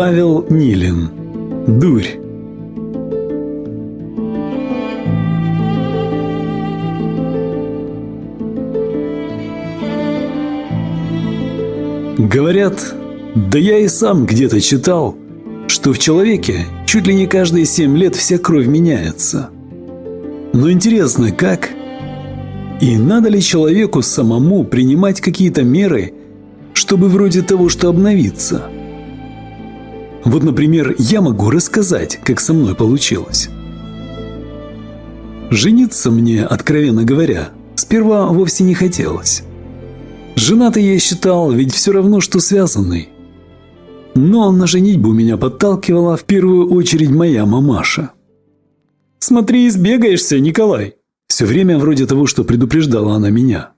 Павел Нилин. Дурь. Говорят, да я и сам где-то читал, что в человеке чуть ли не каждые семь лет вся кровь меняется. Но интересно, как? И надо ли человеку самому принимать какие-то меры, чтобы вроде того, что обновиться? Вот, например, я могу рассказать, как со мной получилось. Жениться мне, откровенно говоря, сперва вовсе не хотелось. Женатый я считал, ведь все равно, что связанный. Но на женитьбу меня подталкивала в первую очередь моя мамаша. «Смотри, избегаешься, Николай!» Все время вроде того, что предупреждала она меня.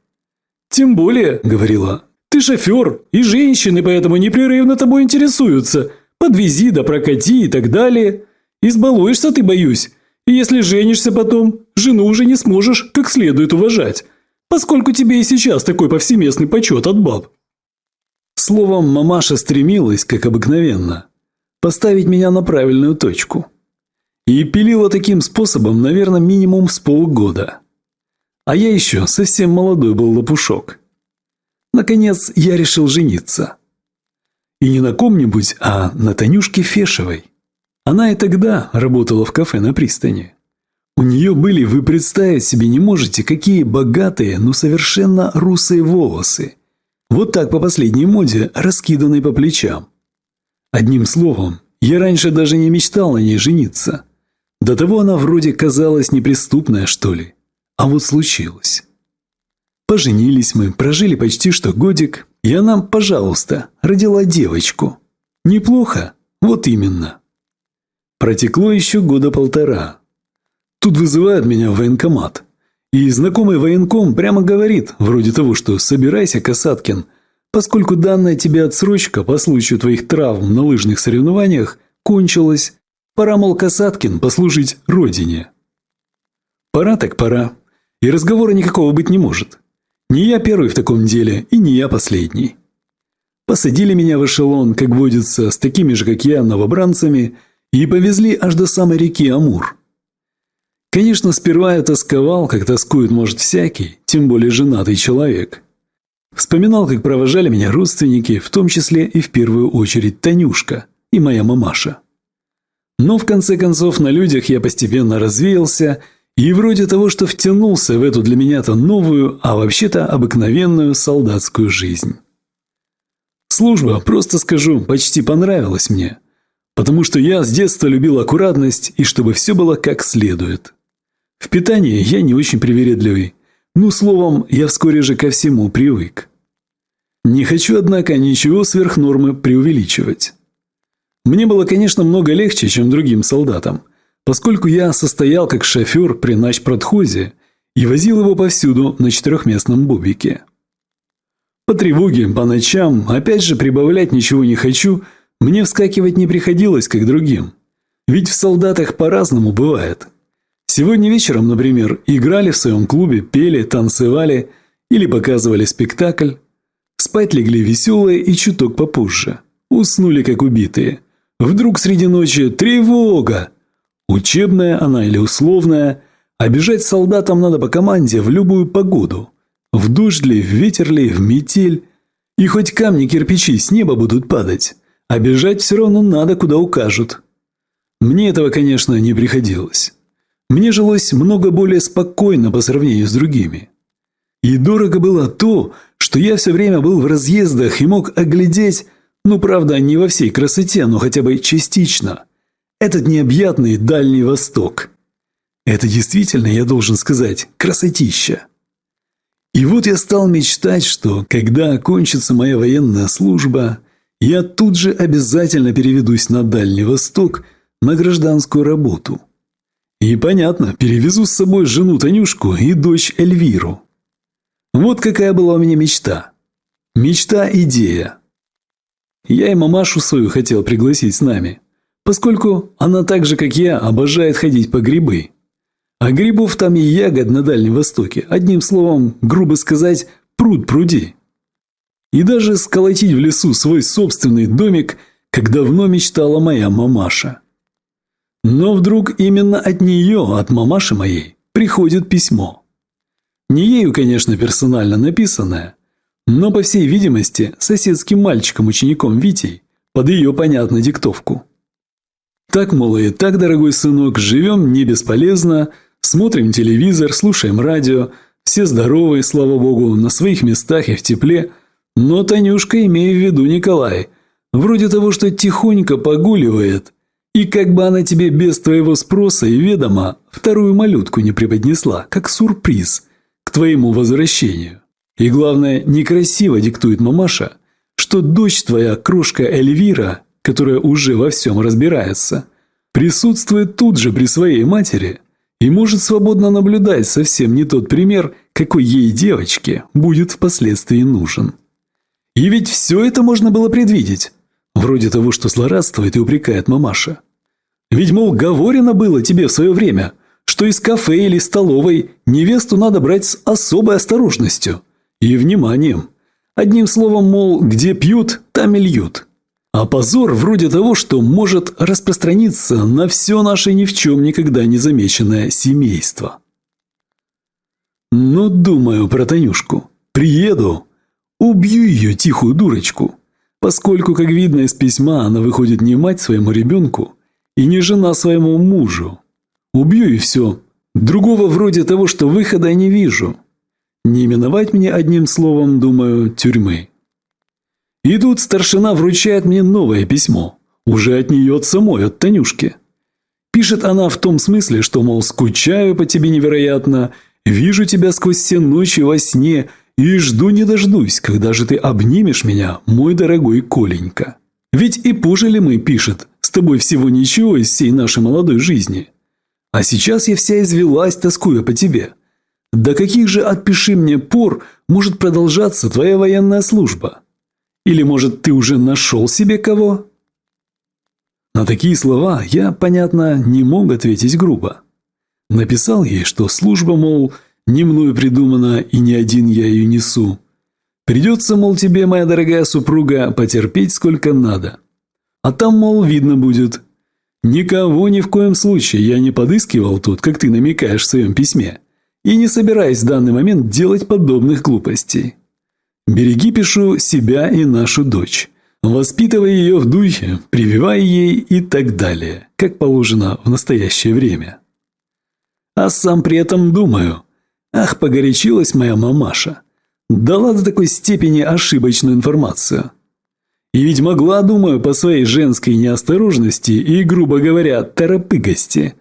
«Тем более», — говорила, — «ты шофер, и женщины поэтому непрерывно тобой интересуются. Подвези да прокати и так далее. Избалуешься ты, боюсь. И если женишься потом, жену уже не сможешь как следует уважать, поскольку тебе и сейчас такой повсеместный почет от баб». Словом, мамаша стремилась, как обыкновенно, поставить меня на правильную точку. И пилила таким способом, наверное, минимум с полгода. А я еще совсем молодой был лопушок. Наконец, я решил жениться. И не на ком-нибудь, а на Танюшке Фешевой. Она и тогда работала в кафе на пристани. У нее были, вы представить себе не можете, какие богатые, но совершенно русые волосы. Вот так по последней моде, раскиданные по плечам. Одним словом, я раньше даже не мечтал на ней жениться. До того она вроде казалась неприступная, что ли. А вот случилось. Поженились мы, прожили почти что годик, и она, пожалуйста, родила девочку. Неплохо? Вот именно. Протекло еще года полтора. Тут вызывают меня в военкомат. И знакомый военком прямо говорит, вроде того, что «собирайся, Касаткин», поскольку данная тебе отсрочка по случаю твоих травм на лыжных соревнованиях кончилась, Пора, мол, Касаткин, послужить родине. Пора так пора. И разговора никакого быть не может. Не я первый в таком деле, и не я последний. Посадили меня в эшелон, как водится, с такими же, как я, новобранцами, и повезли аж до самой реки Амур. Конечно, сперва я тосковал, как тоскует, может, всякий, тем более женатый человек. Вспоминал, как провожали меня родственники, в том числе и в первую очередь Танюшка и моя мамаша. Но в конце концов на людях я постепенно развеялся и вроде того, что втянулся в эту для меня-то новую, а вообще-то обыкновенную солдатскую жизнь. Служба, просто скажу, почти понравилась мне, потому что я с детства любил аккуратность и чтобы все было как следует. В питании я не очень привередливый, ну, словом, я вскоре же ко всему привык. Не хочу, однако, ничего сверх нормы преувеличивать. Мне было, конечно, много легче, чем другим солдатам, поскольку я состоял как шофер при начпродхозе и возил его повсюду на четырехместном бубике. По тревоге, по ночам, опять же прибавлять ничего не хочу, мне вскакивать не приходилось, как другим. Ведь в солдатах по-разному бывает. Сегодня вечером, например, играли в своем клубе, пели, танцевали или показывали спектакль. Спать легли веселые и чуток попозже. Уснули, как убитые – Вдруг среди ночи тревога! Учебная она или условная, а бежать солдатам надо по команде в любую погоду. В дождь ли, в ветер ли, в метель. И хоть камни, кирпичи с неба будут падать, а бежать все равно надо, куда укажут. Мне этого, конечно, не приходилось. Мне жилось много более спокойно по сравнению с другими. И дорого было то, что я все время был в разъездах и мог оглядеть ну, правда, не во всей красоте, но хотя бы частично. Этот необъятный Дальний Восток. Это действительно, я должен сказать, красотища. И вот я стал мечтать, что, когда окончится моя военная служба, я тут же обязательно переведусь на Дальний Восток на гражданскую работу. И понятно, перевезу с собой жену Танюшку и дочь Эльвиру. Вот какая была у меня мечта. Мечта-идея. Я и мамашу свою хотел пригласить с нами, поскольку она так же, как я, обожает ходить по грибы. А грибов там и ягод на Дальнем Востоке, одним словом, грубо сказать, пруд пруди. И даже сколотить в лесу свой собственный домик, как давно мечтала моя мамаша. Но вдруг именно от нее, от мамаши моей, приходит письмо. Не ею, конечно, персонально написанное, но, по всей видимости, соседским мальчиком-учеником Витей под ее, понятно, диктовку. Так, мол, и так, дорогой сынок, живем не бесполезно, смотрим телевизор, слушаем радио, все здоровы, слава богу, на своих местах и в тепле. Но Танюшка, имея в виду Николай, вроде того, что тихонько погуливает, и как бы она тебе без твоего спроса и ведома вторую малютку не преподнесла, как сюрприз к твоему возвращению. И главное, некрасиво диктует мамаша, что дочь твоя, крошка Эльвира, которая уже во всем разбирается, присутствует тут же при своей матери и может свободно наблюдать совсем не тот пример, какой ей девочке будет впоследствии нужен. И ведь все это можно было предвидеть. Вроде того, что злорадствует и упрекает мамаша. Ведь, мол, говорено было тебе в свое время, что из кафе или столовой невесту надо брать с особой осторожностью и вниманием. Одним словом, мол, где пьют, там и льют. А позор вроде того, что может распространиться на все наше ни в чем никогда не замеченное семейство. Но думаю про Танюшку. Приеду, убью ее тихую дурочку, поскольку, как видно из письма, она выходит не мать своему ребенку и не жена своему мужу. Убью и все. Другого вроде того, что выхода не вижу. Не именовать мне одним словом, думаю, тюрьмы. И тут старшина вручает мне новое письмо. Уже от нее от самой, от Танюшки. Пишет она в том смысле, что, мол, скучаю по тебе невероятно, вижу тебя сквозь все ночи во сне и жду не дождусь, когда же ты обнимешь меня, мой дорогой Коленька. Ведь и пожили мы, пишет, с тобой всего ничего из всей нашей молодой жизни. А сейчас я вся извелась, тоскуя по тебе. До каких же, отпиши мне, пор может продолжаться твоя военная служба? Или, может, ты уже нашел себе кого?» На такие слова я, понятно, не мог ответить грубо. Написал ей, что служба, мол, не мною придумана и не один я ее несу. Придется, мол, тебе, моя дорогая супруга, потерпеть сколько надо. А там, мол, видно будет. Никого ни в коем случае я не подыскивал тут, как ты намекаешь в своем письме. И не собираюсь в данный момент делать подобных глупостей. Береги, пишу, себя и нашу дочь. Воспитывай ее в духе, прививай ей и так далее, как положено в настоящее время. А сам при этом думаю, ах, погорячилась моя мамаша. Дала до такой степени ошибочную информацию. И ведь могла, думаю, по своей женской неосторожности и, грубо говоря, торопыгости,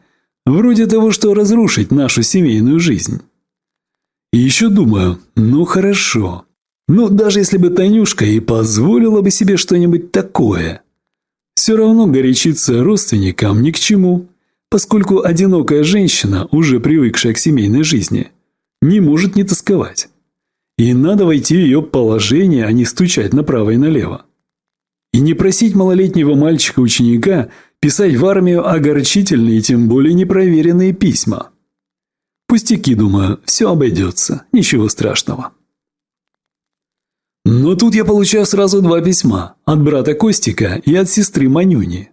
вроде того, что разрушить нашу семейную жизнь. И еще думаю, ну хорошо, ну, даже если бы Танюшка и позволила бы себе что-нибудь такое, все равно горячиться родственникам ни к чему, поскольку одинокая женщина, уже привыкшая к семейной жизни, не может не тосковать. И надо войти в ее положение, а не стучать направо и налево. И не просить малолетнего мальчика-ученика писать в армию огорчительные, тем более непроверенные письма. Пустяки, думаю, все обойдется, ничего страшного. Но тут я получаю сразу два письма – от брата Костика и от сестры Манюни.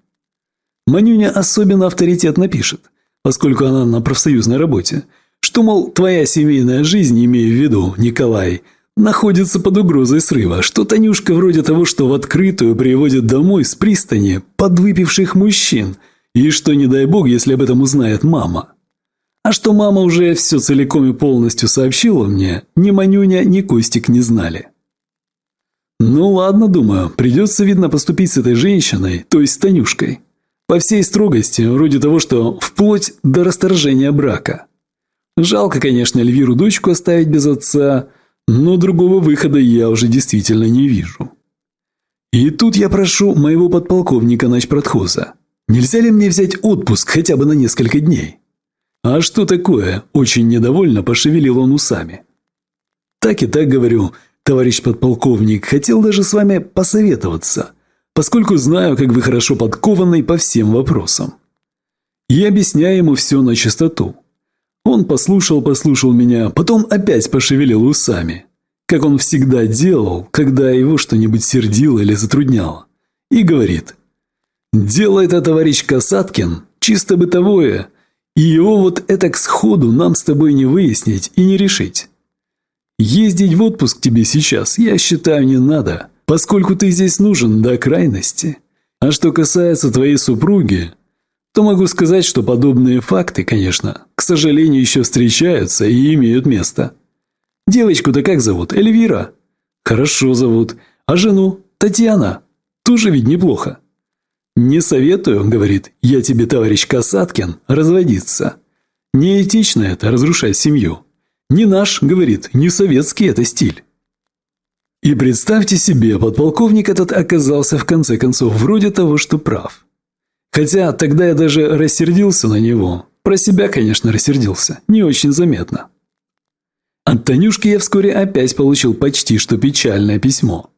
Манюня особенно авторитетно пишет, поскольку она на профсоюзной работе, что, мол, твоя семейная жизнь, имею в виду, Николай, находится под угрозой срыва, что Танюшка вроде того, что в открытую приводит домой с пристани подвыпивших мужчин, и что, не дай бог, если об этом узнает мама. А что мама уже все целиком и полностью сообщила мне, ни Манюня, ни Костик не знали. Ну ладно, думаю, придется, видно, поступить с этой женщиной, то есть с Танюшкой. По всей строгости, вроде того, что вплоть до расторжения брака. Жалко, конечно, Эльвиру дочку оставить без отца, но другого выхода я уже действительно не вижу. И тут я прошу моего подполковника начпродхоза. Нельзя ли мне взять отпуск хотя бы на несколько дней? А что такое? Очень недовольно пошевелил он усами. Так и так говорю, Товарищ подполковник, хотел даже с вами посоветоваться, поскольку знаю, как вы хорошо подкованный по всем вопросам. Я объясняю ему все на чистоту. Он послушал-послушал меня, потом опять пошевелил усами, как он всегда делал, когда его что-нибудь сердило или затрудняло, и говорит, Дело это, товарищ Касаткин, чисто бытовое, и его вот это к сходу нам с тобой не выяснить и не решить. Ездить в отпуск тебе сейчас, я считаю, не надо, поскольку ты здесь нужен до крайности. А что касается твоей супруги, то могу сказать, что подобные факты, конечно, к сожалению, еще встречаются и имеют место. Девочку-то как зовут? Эльвира? Хорошо зовут. А жену? Татьяна. Тоже ведь неплохо. «Не советую, — говорит, — я тебе, товарищ Касаткин, разводиться. Неэтично это разрушать семью. Не наш, — говорит, — не советский это стиль». И представьте себе, подполковник этот оказался в конце концов вроде того, что прав. Хотя тогда я даже рассердился на него. Про себя, конечно, рассердился. Не очень заметно. От Танюшки я вскоре опять получил почти что печальное письмо.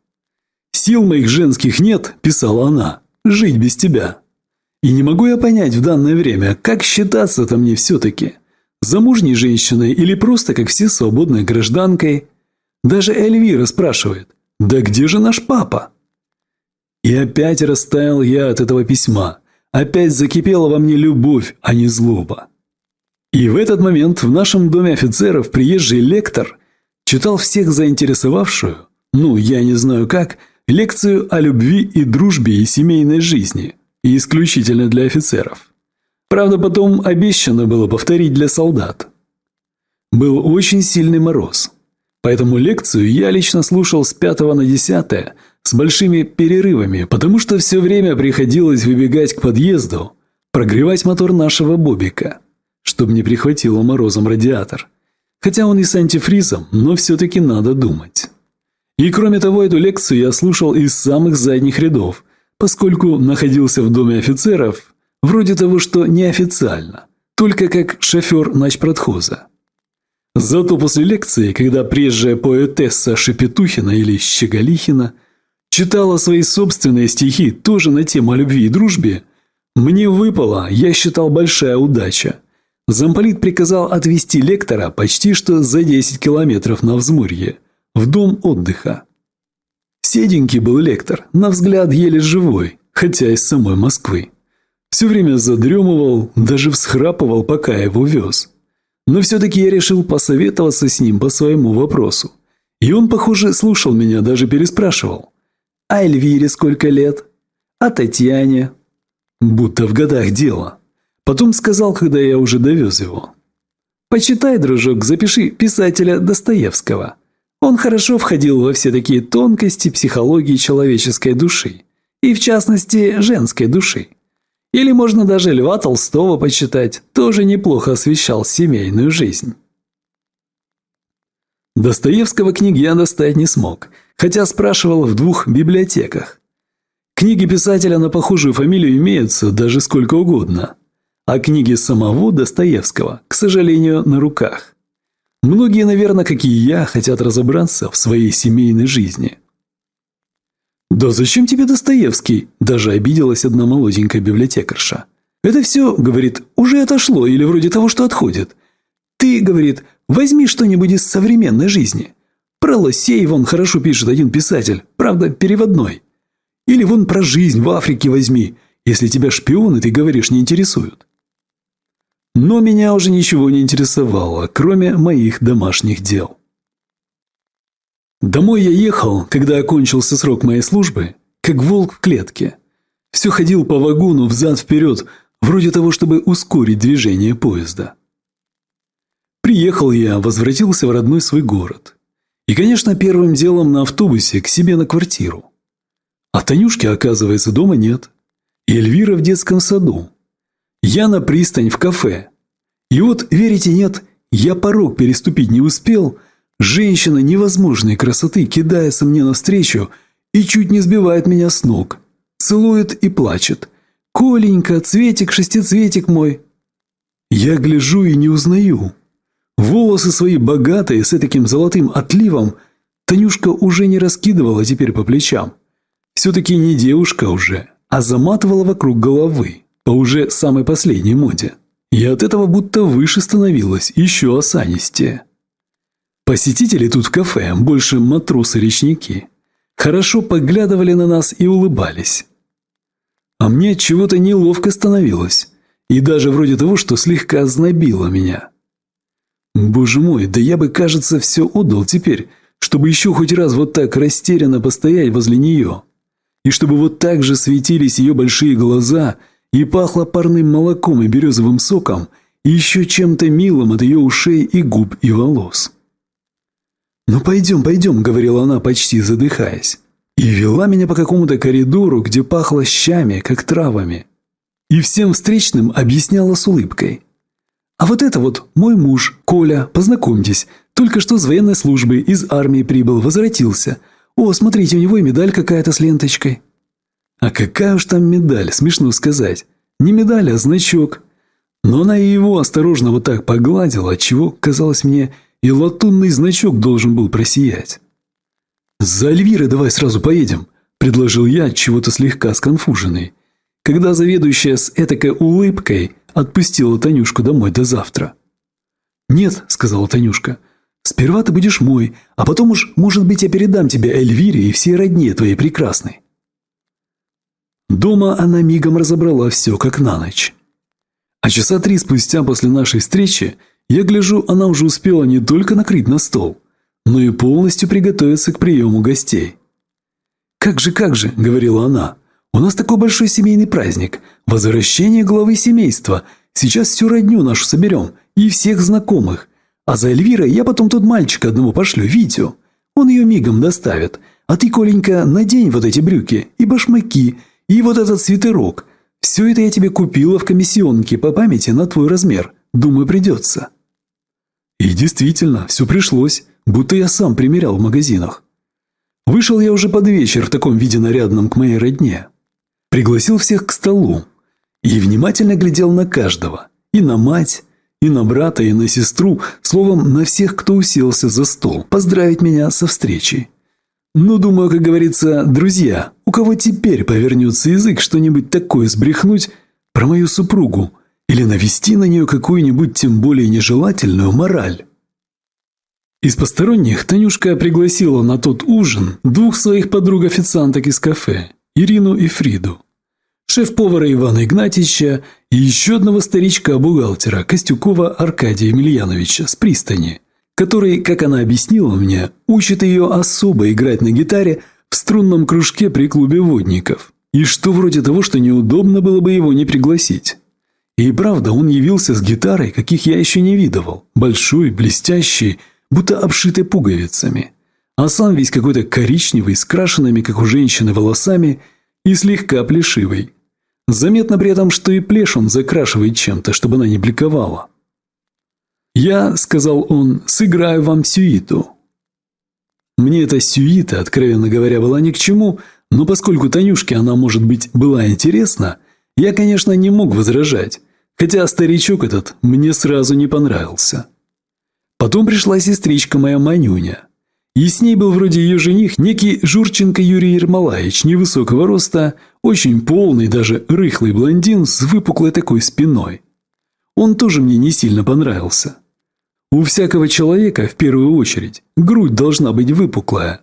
«Сил моих женских нет», – писала она жить без тебя. И не могу я понять в данное время, как считаться-то мне все-таки. Замужней женщиной или просто, как все, свободной гражданкой. Даже Эльвира спрашивает, да где же наш папа? И опять растаял я от этого письма. Опять закипела во мне любовь, а не злоба. И в этот момент в нашем доме офицеров приезжий лектор читал всех заинтересовавшую, ну, я не знаю как, Лекцию о любви и дружбе и семейной жизни, и исключительно для офицеров. Правда, потом обещано было повторить для солдат. Был очень сильный мороз, поэтому лекцию я лично слушал с 5 на 10 с большими перерывами, потому что все время приходилось выбегать к подъезду, прогревать мотор нашего Бобика, чтобы не прихватило морозом радиатор. Хотя он и с антифризом, но все-таки надо думать. И кроме того, эту лекцию я слушал из самых задних рядов, поскольку находился в доме офицеров, вроде того, что неофициально, только как шофер начпродхоза. Зато после лекции, когда приезжая поэтесса Шепетухина или Щеголихина читала свои собственные стихи тоже на тему любви и дружбе, мне выпала, я считал, большая удача. Замполит приказал отвезти лектора почти что за 10 километров на взморье – в дом отдыха. Седенький был лектор, на взгляд еле живой, хотя из самой Москвы. Все время задремывал, даже всхрапывал, пока его вез. Но все-таки я решил посоветоваться с ним по своему вопросу. И он, похоже, слушал меня, даже переспрашивал. «А Эльвире сколько лет? А Татьяне?» Будто в годах дело. Потом сказал, когда я уже довез его. «Почитай, дружок, запиши писателя Достоевского. Он хорошо входил во все такие тонкости психологии человеческой души, и в частности женской души. Или можно даже Льва Толстого почитать, тоже неплохо освещал семейную жизнь. Достоевского книги я достать не смог, хотя спрашивал в двух библиотеках. Книги писателя на похожую фамилию имеются даже сколько угодно, а книги самого Достоевского, к сожалению, на руках. Многие, наверное, как и я, хотят разобраться в своей семейной жизни. «Да зачем тебе Достоевский?» – даже обиделась одна молоденькая библиотекарша. «Это все, – говорит, – уже отошло или вроде того, что отходит. Ты, – говорит, – возьми что-нибудь из современной жизни. Про лосей вон хорошо пишет один писатель, правда, переводной. Или вон про жизнь в Африке возьми, если тебя шпионы, ты говоришь, не интересуют. Но меня уже ничего не интересовало, кроме моих домашних дел. Домой я ехал, когда окончился срок моей службы, как волк в клетке. Все ходил по вагону взад-вперед, вроде того, чтобы ускорить движение поезда. Приехал я, возвратился в родной свой город. И, конечно, первым делом на автобусе к себе на квартиру. А Танюшки, оказывается, дома нет. И Эльвира в детском саду. Я на пристань в кафе. И вот, верите, нет, я порог переступить не успел. Женщина невозможной красоты кидается мне навстречу и чуть не сбивает меня с ног. Целует и плачет. «Коленька, цветик, шестицветик мой!» Я гляжу и не узнаю. Волосы свои богатые, с таким золотым отливом, Танюшка уже не раскидывала теперь по плечам. Все-таки не девушка уже, а заматывала вокруг головы по уже самой последней моде. И от этого будто выше становилось, еще осанистее. Посетители тут в кафе, больше матросы-речники, хорошо поглядывали на нас и улыбались. А мне чего-то неловко становилось. И даже вроде того, что слегка ознобило меня. Боже мой, да я бы, кажется, все отдал теперь, чтобы еще хоть раз вот так растерянно постоять возле нее. И чтобы вот так же светились ее большие глаза и пахло парным молоком и березовым соком, и еще чем-то милым от ее ушей и губ и волос. «Ну пойдем, пойдем», — говорила она, почти задыхаясь. И вела меня по какому-то коридору, где пахло щами, как травами. И всем встречным объясняла с улыбкой. «А вот это вот мой муж, Коля, познакомьтесь. Только что с военной службы, из армии прибыл, возвратился. О, смотрите, у него и медаль какая-то с ленточкой». А какая уж там медаль, смешно сказать. Не медаль, а значок. Но она и его осторожно вот так погладила, отчего, казалось мне, и латунный значок должен был просиять. «За Альвирой давай сразу поедем», – предложил я, чего-то слегка сконфуженный, когда заведующая с этакой улыбкой отпустила Танюшку домой до завтра. «Нет», – сказала Танюшка, – «сперва ты будешь мой, а потом уж, может быть, я передам тебе Эльвире и всей родне твоей прекрасной». Дома она мигом разобрала все как на ночь. А часа три спустя после нашей встречи я гляжу, она уже успела не только накрыть на стол, но и полностью приготовиться к приему гостей. «Как же, как же», — говорила она, — «у нас такой большой семейный праздник, возвращение главы семейства. Сейчас всю родню нашу соберем и всех знакомых. А за Эльвирой я потом тут мальчика одного пошлю, Витю. Он ее мигом доставит. А ты, Коленька, надень вот эти брюки и башмаки, и вот этот свитерок. Все это я тебе купила в комиссионке по памяти на твой размер. Думаю, придется». И действительно, все пришлось, будто я сам примерял в магазинах. Вышел я уже под вечер в таком виде нарядном к моей родне. Пригласил всех к столу и внимательно глядел на каждого. И на мать, и на брата, и на сестру, словом, на всех, кто уселся за стол, поздравить меня со встречей. Ну, думаю, как говорится, друзья, у кого теперь повернется язык что-нибудь такое сбрехнуть про мою супругу, или навести на нее какую-нибудь тем более нежелательную мораль. Из посторонних Танюшка пригласила на тот ужин двух своих подруг-официанток из кафе, Ирину и Фриду, шеф-повара Ивана Игнатьевича и еще одного старичка-бухгалтера Костюкова Аркадия Емельяновича с пристани, который, как она объяснила мне, учит ее особо играть на гитаре в струнном кружке при клубе водников. И что вроде того, что неудобно было бы его не пригласить. И правда, он явился с гитарой, каких я еще не видывал. Большой, блестящий, будто обшитый пуговицами. А сам весь какой-то коричневый, с крашенными, как у женщины, волосами и слегка плешивый. Заметно при этом, что и плешь он закрашивает чем-то, чтобы она не бликовала. «Я, — сказал он, — сыграю вам сюиту». Мне эта сюита, откровенно говоря, была ни к чему, но поскольку Танюшке она, может быть, была интересна, я, конечно, не мог возражать. Хотя старичок этот мне сразу не понравился. Потом пришла сестричка моя Манюня. И с ней был вроде ее жених некий Журченко Юрий Ермолаевич, невысокого роста, очень полный, даже рыхлый блондин с выпуклой такой спиной. Он тоже мне не сильно понравился. У всякого человека, в первую очередь, грудь должна быть выпуклая,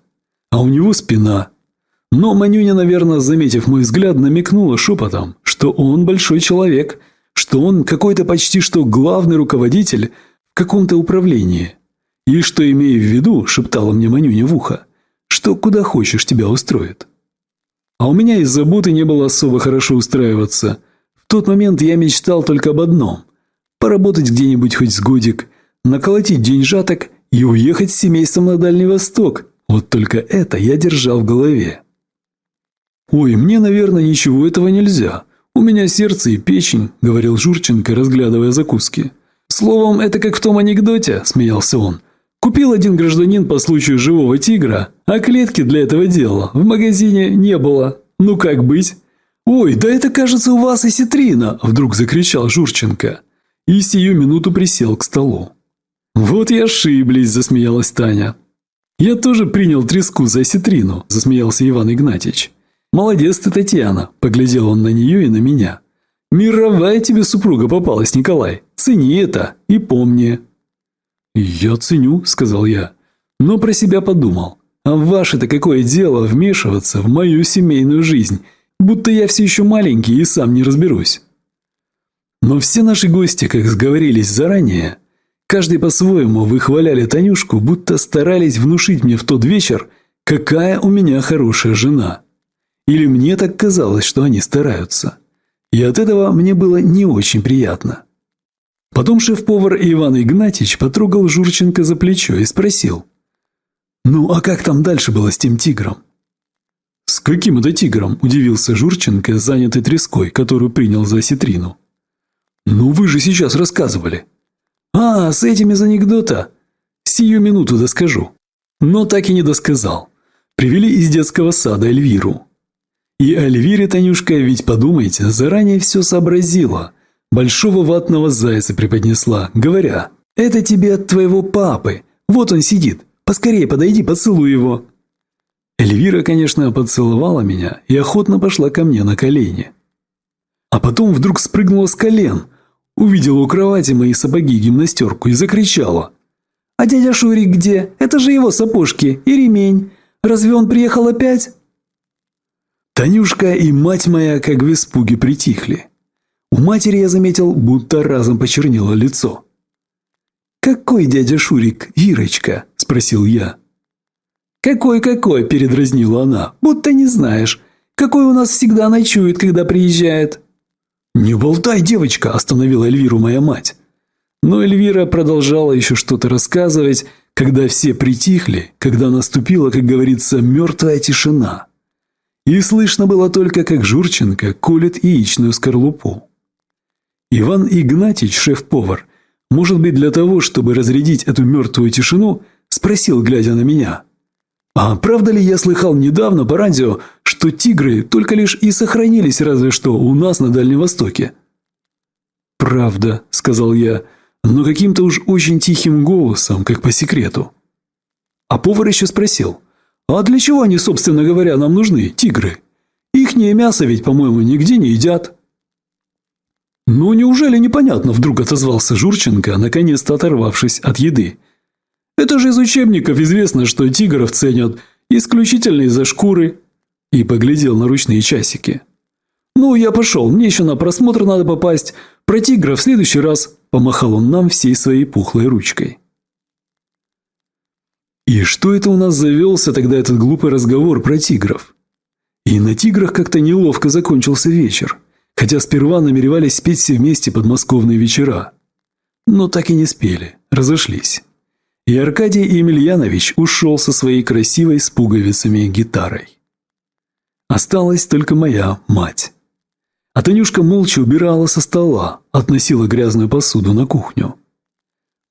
а у него спина. Но Манюня, наверное, заметив мой взгляд, намекнула шепотом, что он большой человек – что он какой-то почти что главный руководитель в каком-то управлении. И что, имея в виду, шептала мне Манюня в ухо, что куда хочешь тебя устроит. А у меня из заботы не было особо хорошо устраиваться. В тот момент я мечтал только об одном – поработать где-нибудь хоть с годик, наколотить деньжаток и уехать с семейством на Дальний Восток. Вот только это я держал в голове. Ой, мне, наверное, ничего этого нельзя – «У меня сердце и печень», – говорил Журченко, разглядывая закуски. «Словом, это как в том анекдоте», – смеялся он. «Купил один гражданин по случаю живого тигра, а клетки для этого дела в магазине не было. Ну как быть?» «Ой, да это, кажется, у вас и ситрина!» – вдруг закричал Журченко. И сию минуту присел к столу. «Вот и ошиблись», – засмеялась Таня. «Я тоже принял треску за ситрину», – засмеялся Иван Игнатьевич. «Молодец ты, Татьяна!» – поглядел он на нее и на меня. «Мировая тебе супруга попалась, Николай! Цени это и помни!» «Я ценю», – сказал я, но про себя подумал. «А ваше-то какое дело вмешиваться в мою семейную жизнь? будто я все еще маленький и сам не разберусь. Но все наши гости, как сговорились заранее, каждый по-своему выхваляли Танюшку, будто старались внушить мне в тот вечер, какая у меня хорошая жена. Или мне так казалось, что они стараются. И от этого мне было не очень приятно. Потом шеф-повар Иван Игнатьич потрогал Журченко за плечо и спросил. «Ну, а как там дальше было с тем тигром?» «С каким это тигром?» – удивился Журченко, занятый треской, которую принял за осетрину. «Ну вы же сейчас рассказывали». «А, с этим из анекдота? Сию минуту доскажу». Но так и не досказал. Привели из детского сада Эльвиру. И Эльвире Танюшка, ведь подумайте, заранее все сообразила. Большого ватного зайца преподнесла, говоря, «Это тебе от твоего папы. Вот он сидит. Поскорее подойди, поцелуй его». Эльвира, конечно, поцеловала меня и охотно пошла ко мне на колени. А потом вдруг спрыгнула с колен, увидела у кровати мои сапоги гимнастерку и закричала. «А дядя Шурик где? Это же его сапожки и ремень. Разве он приехал опять?» Танюшка и мать моя как в испуге притихли. У матери я заметил, будто разом почернело лицо. «Какой дядя Шурик, Ирочка?» – спросил я. «Какой-какой?» – передразнила она. «Будто не знаешь. Какой у нас всегда ночует, когда приезжает». «Не болтай, девочка!» – остановила Эльвиру моя мать. Но Эльвира продолжала еще что-то рассказывать, когда все притихли, когда наступила, как говорится, мертвая тишина. И слышно было только, как Журченко колет яичную скорлупу. Иван Игнатьич, шеф-повар, может быть, для того, чтобы разрядить эту мертвую тишину, спросил, глядя на меня. «А правда ли я слыхал недавно по радио, что тигры только лишь и сохранились разве что у нас на Дальнем Востоке?» «Правда», — сказал я, но каким-то уж очень тихим голосом, как по секрету. А повар еще спросил, «А для чего они, собственно говоря, нам нужны, тигры? Ихнее мясо ведь, по-моему, нигде не едят». «Ну, неужели непонятно?» – вдруг отозвался Журченко, наконец-то оторвавшись от еды. «Это же из учебников известно, что тигров ценят исключительно из-за шкуры». И поглядел на ручные часики. «Ну, я пошел, мне еще на просмотр надо попасть. Про тигра в следующий раз», – помахал он нам всей своей пухлой ручкой. И что это у нас завелся тогда этот глупый разговор про тигров? И на тиграх как-то неловко закончился вечер, хотя сперва намеревались спеть все вместе подмосковные вечера. Но так и не спели, разошлись. И Аркадий Емельянович ушел со своей красивой с пуговицами гитарой. Осталась только моя мать. А Танюшка молча убирала со стола, относила грязную посуду на кухню.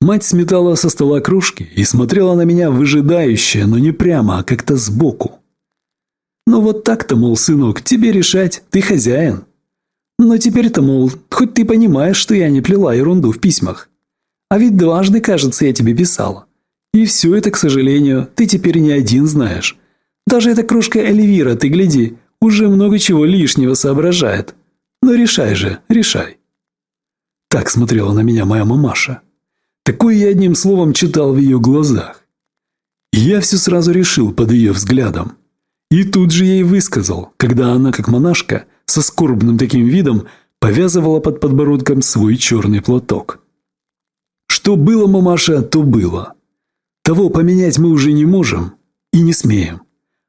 Мать сметала со стола кружки и смотрела на меня выжидающе, но не прямо, а как-то сбоку. «Ну вот так-то, мол, сынок, тебе решать, ты хозяин. Но теперь-то, мол, хоть ты понимаешь, что я не плела ерунду в письмах. А ведь дважды, кажется, я тебе писала. И все это, к сожалению, ты теперь не один знаешь. Даже эта кружка Эльвира, ты гляди, уже много чего лишнего соображает. Но решай же, решай». Так смотрела на меня моя мамаша. Такое я одним словом читал в ее глазах. И я все сразу решил под ее взглядом. И тут же ей высказал, когда она, как монашка, со скорбным таким видом повязывала под подбородком свой черный платок. Что было, мамаша, то было. Того поменять мы уже не можем и не смеем.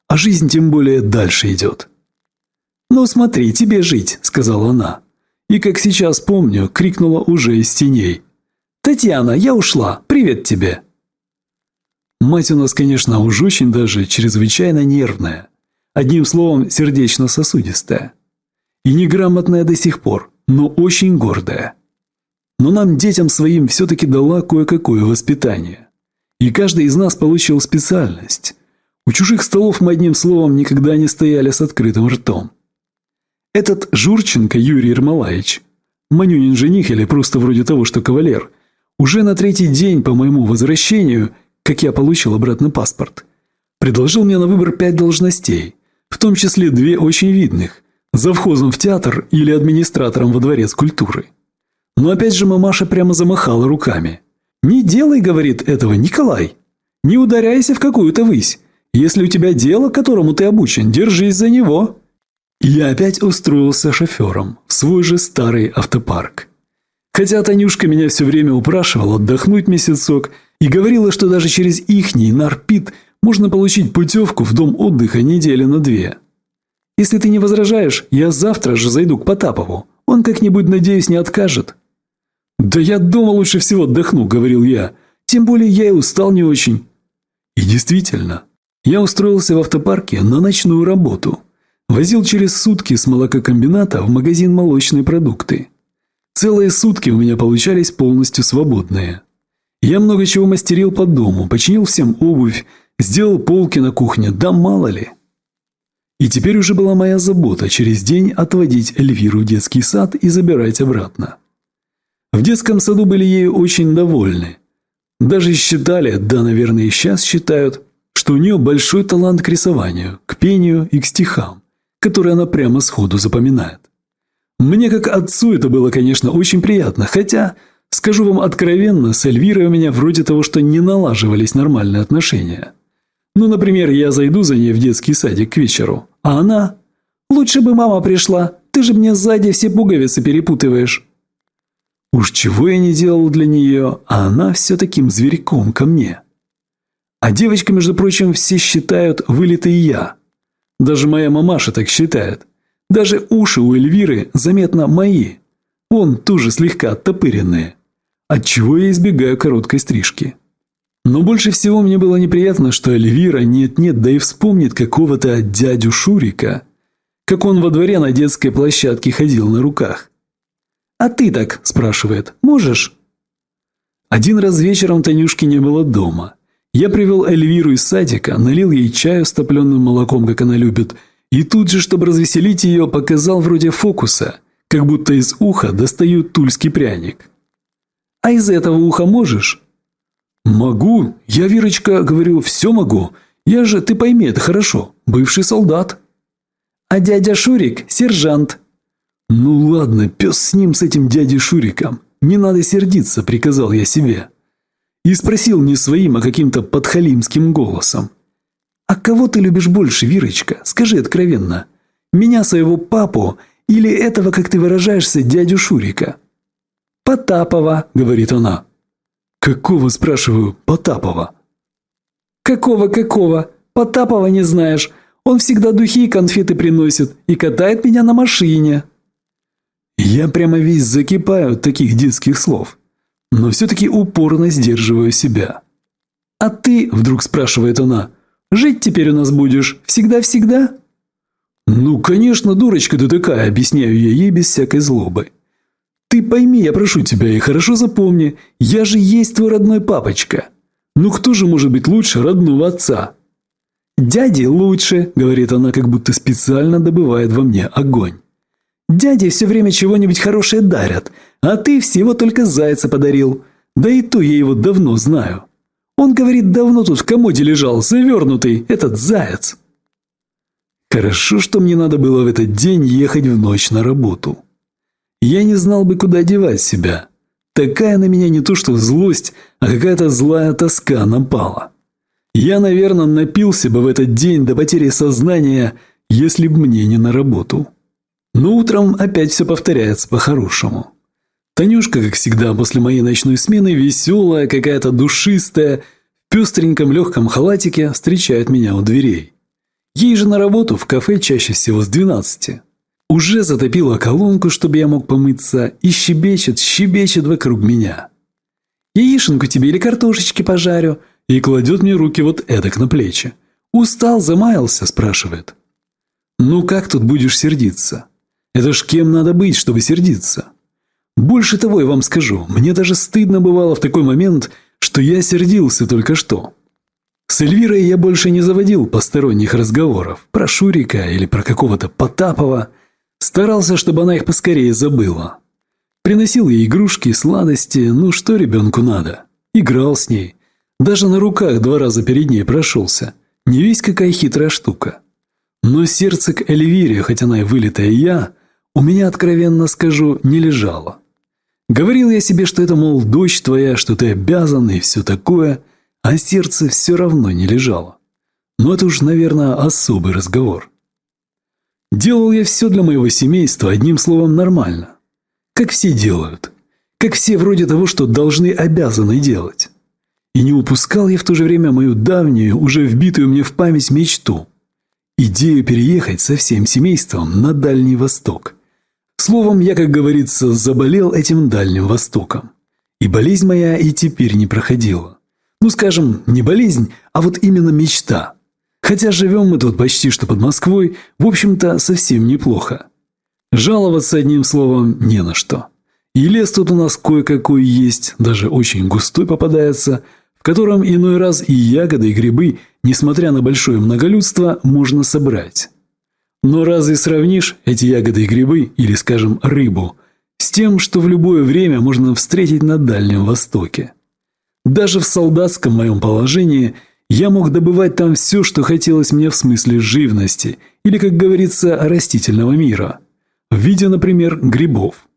А жизнь тем более дальше идет. «Ну смотри, тебе жить», — сказала она. И, как сейчас помню, крикнула уже из теней. «Татьяна, я ушла. Привет тебе!» Мать у нас, конечно, уж очень даже чрезвычайно нервная. Одним словом, сердечно-сосудистая. И неграмотная до сих пор, но очень гордая. Но нам, детям своим, все-таки дала кое-какое воспитание. И каждый из нас получил специальность. У чужих столов мы одним словом никогда не стояли с открытым ртом. Этот Журченко Юрий Ермолаевич, Манюнин жених или просто вроде того, что кавалер, уже на третий день по моему возвращению, как я получил обратно паспорт, предложил мне на выбор пять должностей, в том числе две очень видных – завхозом в театр или администратором во дворец культуры. Но опять же мамаша прямо замахала руками. «Не делай, — говорит, — этого, Николай. Не ударяйся в какую-то высь. Если у тебя дело, которому ты обучен, держись за него. Я опять устроился шофером в свой же старый автопарк. Хотя Танюшка меня все время упрашивала отдохнуть месяцок и говорила, что даже через ихний нарпит можно получить путевку в дом отдыха недели на две. Если ты не возражаешь, я завтра же зайду к Потапову. Он как-нибудь, надеюсь, не откажет. «Да я дома лучше всего отдохну», – говорил я. «Тем более я и устал не очень». И действительно, я устроился в автопарке на ночную работу. Возил через сутки с молококомбината в магазин молочные продукты. Целые сутки у меня получались полностью свободные. Я много чего мастерил по дому, починил всем обувь, сделал полки на кухне, да мало ли. И теперь уже была моя забота через день отводить Эльвиру в детский сад и забирать обратно. В детском саду были ею очень довольны. Даже считали, да, наверное, и сейчас считают, что у нее большой талант к рисованию, к пению и к стихам, которые она прямо сходу запоминает. Мне как отцу это было, конечно, очень приятно, хотя, скажу вам откровенно, с Эльвирой у меня вроде того, что не налаживались нормальные отношения. Ну, например, я зайду за ней в детский садик к вечеру, а она... «Лучше бы мама пришла, ты же мне сзади все пуговицы перепутываешь». Уж чего я не делал для нее, а она все таким зверьком ко мне. А девочка, между прочим, все считают вылитый я. Даже моя мамаша так считает. Даже уши у Эльвиры заметно мои. Он тоже слегка оттопыренные. Отчего я избегаю короткой стрижки. Но больше всего мне было неприятно, что Эльвира нет-нет, да и вспомнит какого-то дядю Шурика, как он во дворе на детской площадке ходил на руках. «А ты так?» – спрашивает. «Можешь?» Один раз вечером Танюшки не было дома. Я привел Эльвиру из садика, налил ей чаю с топленым молоком, как она любит, и тут же, чтобы развеселить ее, показал вроде фокуса, как будто из уха достают тульский пряник. «А из этого уха можешь?» «Могу. Я, Вирочка, говорю, все могу. Я же, ты пойми, это хорошо. Бывший солдат». «А дядя Шурик – сержант». «Ну ладно, пес с ним, с этим дядей Шуриком. Не надо сердиться», – приказал я себе. И спросил не своим, а каким-то подхалимским голосом. «А кого ты любишь больше, Вирочка? Скажи откровенно. Меня, своего папу, или этого, как ты выражаешься, дядю Шурика?» «Потапова», – говорит она. «Какого, спрашиваю, Потапова?» «Какого-какого? Потапова не знаешь. Он всегда духи и конфеты приносит и катает меня на машине». Я прямо весь закипаю от таких детских слов, но все-таки упорно сдерживаю себя. «А ты, — вдруг спрашивает она, — жить теперь у нас будешь всегда-всегда?» «Ну, конечно, дурочка ты такая», — объясняю я ей без всякой злобы. Ты пойми, я прошу тебя, и хорошо запомни, я же есть твой родной папочка. Ну кто же может быть лучше родного отца? Дяди лучше, говорит она, как будто специально добывает во мне огонь. Дяди все время чего-нибудь хорошее дарят, а ты всего только зайца подарил. Да и то я его давно знаю. Он говорит, давно тут в комоде лежал, завернутый, этот заяц. Хорошо, что мне надо было в этот день ехать в ночь на работу. Я не знал бы, куда девать себя. Такая на меня не то что злость, а какая-то злая тоска напала. Я, наверное, напился бы в этот день до потери сознания, если б мне не на работу. Но утром опять все повторяется по-хорошему. Танюшка, как всегда, после моей ночной смены, веселая, какая-то душистая, в пестреньком легком халатике встречает меня у дверей. Ей же на работу в кафе чаще всего с двенадцати. Уже затопила колонку, чтобы я мог помыться, и щебечет, щебечет вокруг меня. Яишенку тебе или картошечки пожарю, и кладет мне руки вот эдак на плечи. «Устал, замаялся?» – спрашивает. «Ну как тут будешь сердиться? Это ж кем надо быть, чтобы сердиться?» Больше того я вам скажу, мне даже стыдно бывало в такой момент, что я сердился только что. С Эльвирой я больше не заводил посторонних разговоров про Шурика или про какого-то Потапова – Старался, чтобы она их поскорее забыла. Приносил ей игрушки, сладости, ну что ребенку надо. Играл с ней. Даже на руках два раза перед ней прошелся. Не весь какая хитрая штука. Но сердце к Эльвире, хоть она и вылитая я, у меня, откровенно скажу, не лежало. Говорил я себе, что это, мол, дочь твоя, что ты обязан и все такое, а сердце все равно не лежало. Но это уж, наверное, особый разговор. Делал я все для моего семейства, одним словом, нормально. Как все делают. Как все вроде того, что должны, обязаны делать. И не упускал я в то же время мою давнюю, уже вбитую мне в память мечту. Идею переехать со всем семейством на Дальний Восток. Словом, я, как говорится, заболел этим Дальним Востоком. И болезнь моя и теперь не проходила. Ну, скажем, не болезнь, а вот именно мечта. Хотя живем мы тут почти что под Москвой, в общем-то, совсем неплохо. Жаловаться одним словом не на что. И лес тут у нас кое-какой есть, даже очень густой попадается, в котором иной раз и ягоды, и грибы, несмотря на большое многолюдство, можно собрать. Но разве сравнишь эти ягоды и грибы, или, скажем, рыбу, с тем, что в любое время можно встретить на Дальнем Востоке? Даже в солдатском моем положении я мог добывать там все, что хотелось мне в смысле живности, или, как говорится, растительного мира, в виде, например, грибов.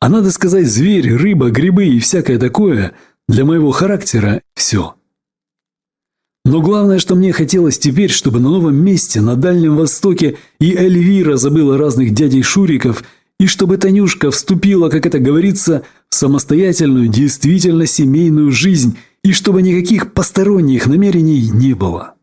А надо сказать, зверь, рыба, грибы и всякое такое для моего характера – все. Но главное, что мне хотелось теперь, чтобы на новом месте, на Дальнем Востоке, и Эльвира забыла разных дядей Шуриков, и чтобы Танюшка вступила, как это говорится, в самостоятельную, действительно семейную жизнь, и чтобы никаких посторонних намерений не было.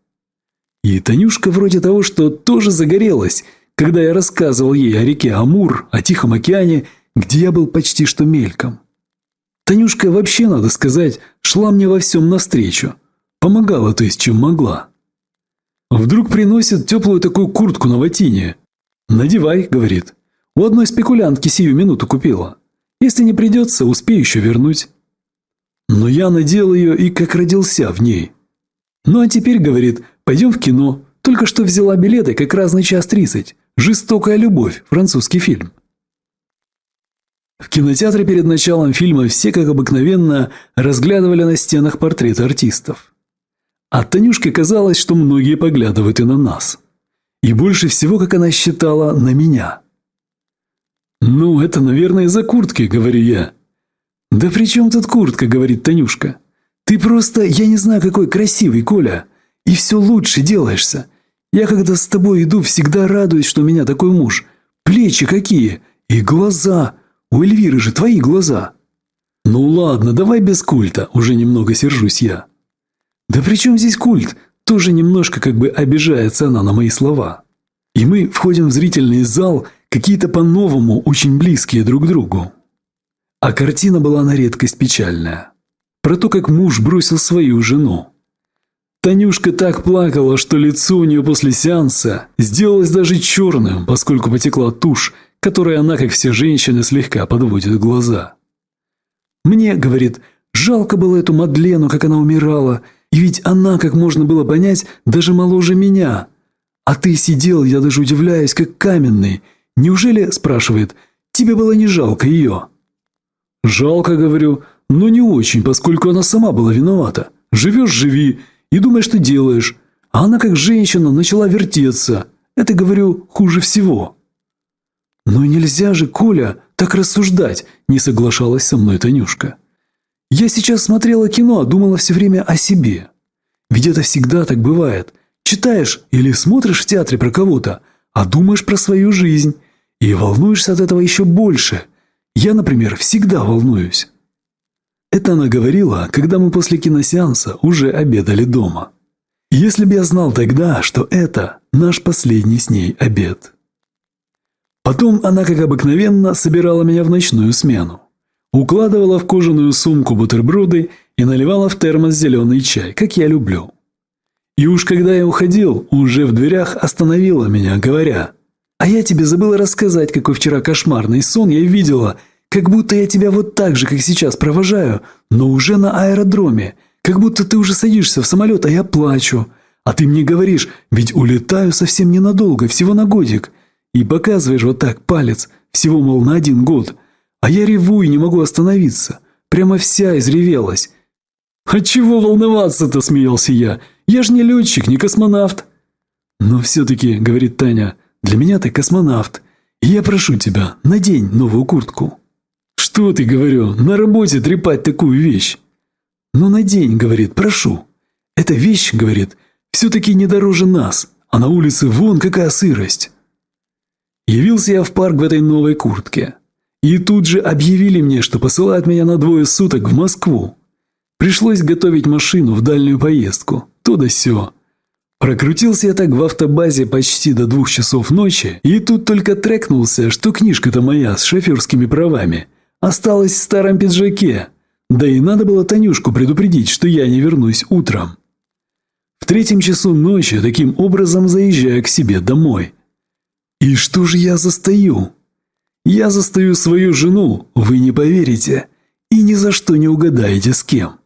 И Танюшка вроде того, что тоже загорелась, когда я рассказывал ей о реке Амур, о Тихом океане, где я был почти что мельком. Танюшка вообще, надо сказать, шла мне во всем навстречу – Помогала, то есть, чем могла. Вдруг приносит теплую такую куртку на ватине. «Надевай», — говорит. «У одной спекулянтки сию минуту купила. Если не придется, успею еще вернуть». Но я надел ее и как родился в ней. «Ну а теперь, — говорит, — пойдем в кино. Только что взяла билеты как раз на час тридцать. Жестокая любовь. Французский фильм». В кинотеатре перед началом фильма все, как обыкновенно, разглядывали на стенах портреты артистов. А Танюшке казалось, что многие поглядывают и на нас. И больше всего, как она считала, на меня. «Ну, это, наверное, из-за куртки», — говорю я. «Да при чем тут куртка?» — говорит Танюшка. «Ты просто, я не знаю, какой красивый, Коля. И все лучше делаешься. Я, когда с тобой иду, всегда радуюсь, что у меня такой муж. Плечи какие! И глаза! У Эльвиры же твои глаза!» «Ну ладно, давай без культа», — уже немного сержусь я. «Да при чем здесь культ?» Тоже немножко как бы обижается она на мои слова. И мы входим в зрительный зал, какие-то по-новому очень близкие друг к другу. А картина была на редкость печальная. Про то, как муж бросил свою жену. Танюшка так плакала, что лицо у нее после сеанса сделалось даже черным, поскольку потекла тушь, которой она, как все женщины, слегка подводит глаза. «Мне, — говорит, — жалко было эту Мадлену, как она умирала, — и ведь она, как можно было понять, даже моложе меня. А ты сидел, я даже удивляюсь, как каменный. Неужели, спрашивает, тебе было не жалко ее? Жалко, говорю, но не очень, поскольку она сама была виновата. Живешь – живи, и думай, что делаешь. А она, как женщина, начала вертеться. Это, говорю, хуже всего. Но нельзя же, Коля, так рассуждать, не соглашалась со мной Танюшка. Я сейчас смотрела кино, думала все время о себе. Ведь это всегда так бывает. Читаешь или смотришь в театре про кого-то, а думаешь про свою жизнь. И волнуешься от этого еще больше. Я, например, всегда волнуюсь. Это она говорила, когда мы после киносеанса уже обедали дома. Если бы я знал тогда, что это наш последний с ней обед. Потом она, как обыкновенно, собирала меня в ночную смену укладывала в кожаную сумку бутерброды и наливала в термос зеленый чай, как я люблю. И уж когда я уходил, уже в дверях остановила меня, говоря, «А я тебе забыла рассказать, какой вчера кошмарный сон я видела, как будто я тебя вот так же, как сейчас, провожаю, но уже на аэродроме, как будто ты уже садишься в самолет, а я плачу. А ты мне говоришь, ведь улетаю совсем ненадолго, всего на годик. И показываешь вот так палец, всего, мол, на один год». А я реву и не могу остановиться. Прямо вся изревелась. «А чего волноваться-то?» – смеялся я. «Я ж не летчик, не космонавт». «Но все-таки», – говорит Таня, – «для меня ты космонавт. И я прошу тебя, надень новую куртку». «Что ты, говорю, на работе трепать такую вещь?» «Ну надень», – говорит, – «прошу». «Эта вещь, – говорит, – все-таки не дороже нас, а на улице вон какая сырость». Явился я в парк в этой новой куртке. И тут же объявили мне, что посылают меня на двое суток в Москву. Пришлось готовить машину в дальнюю поездку. То да сё. Прокрутился я так в автобазе почти до двух часов ночи, и тут только трекнулся, что книжка-то моя с шоферскими правами осталась в старом пиджаке. Да и надо было Танюшку предупредить, что я не вернусь утром. В третьем часу ночи таким образом заезжаю к себе домой. И что же я застаю? Я застаю свою жену, вы не поверите, и ни за что не угадаете с кем.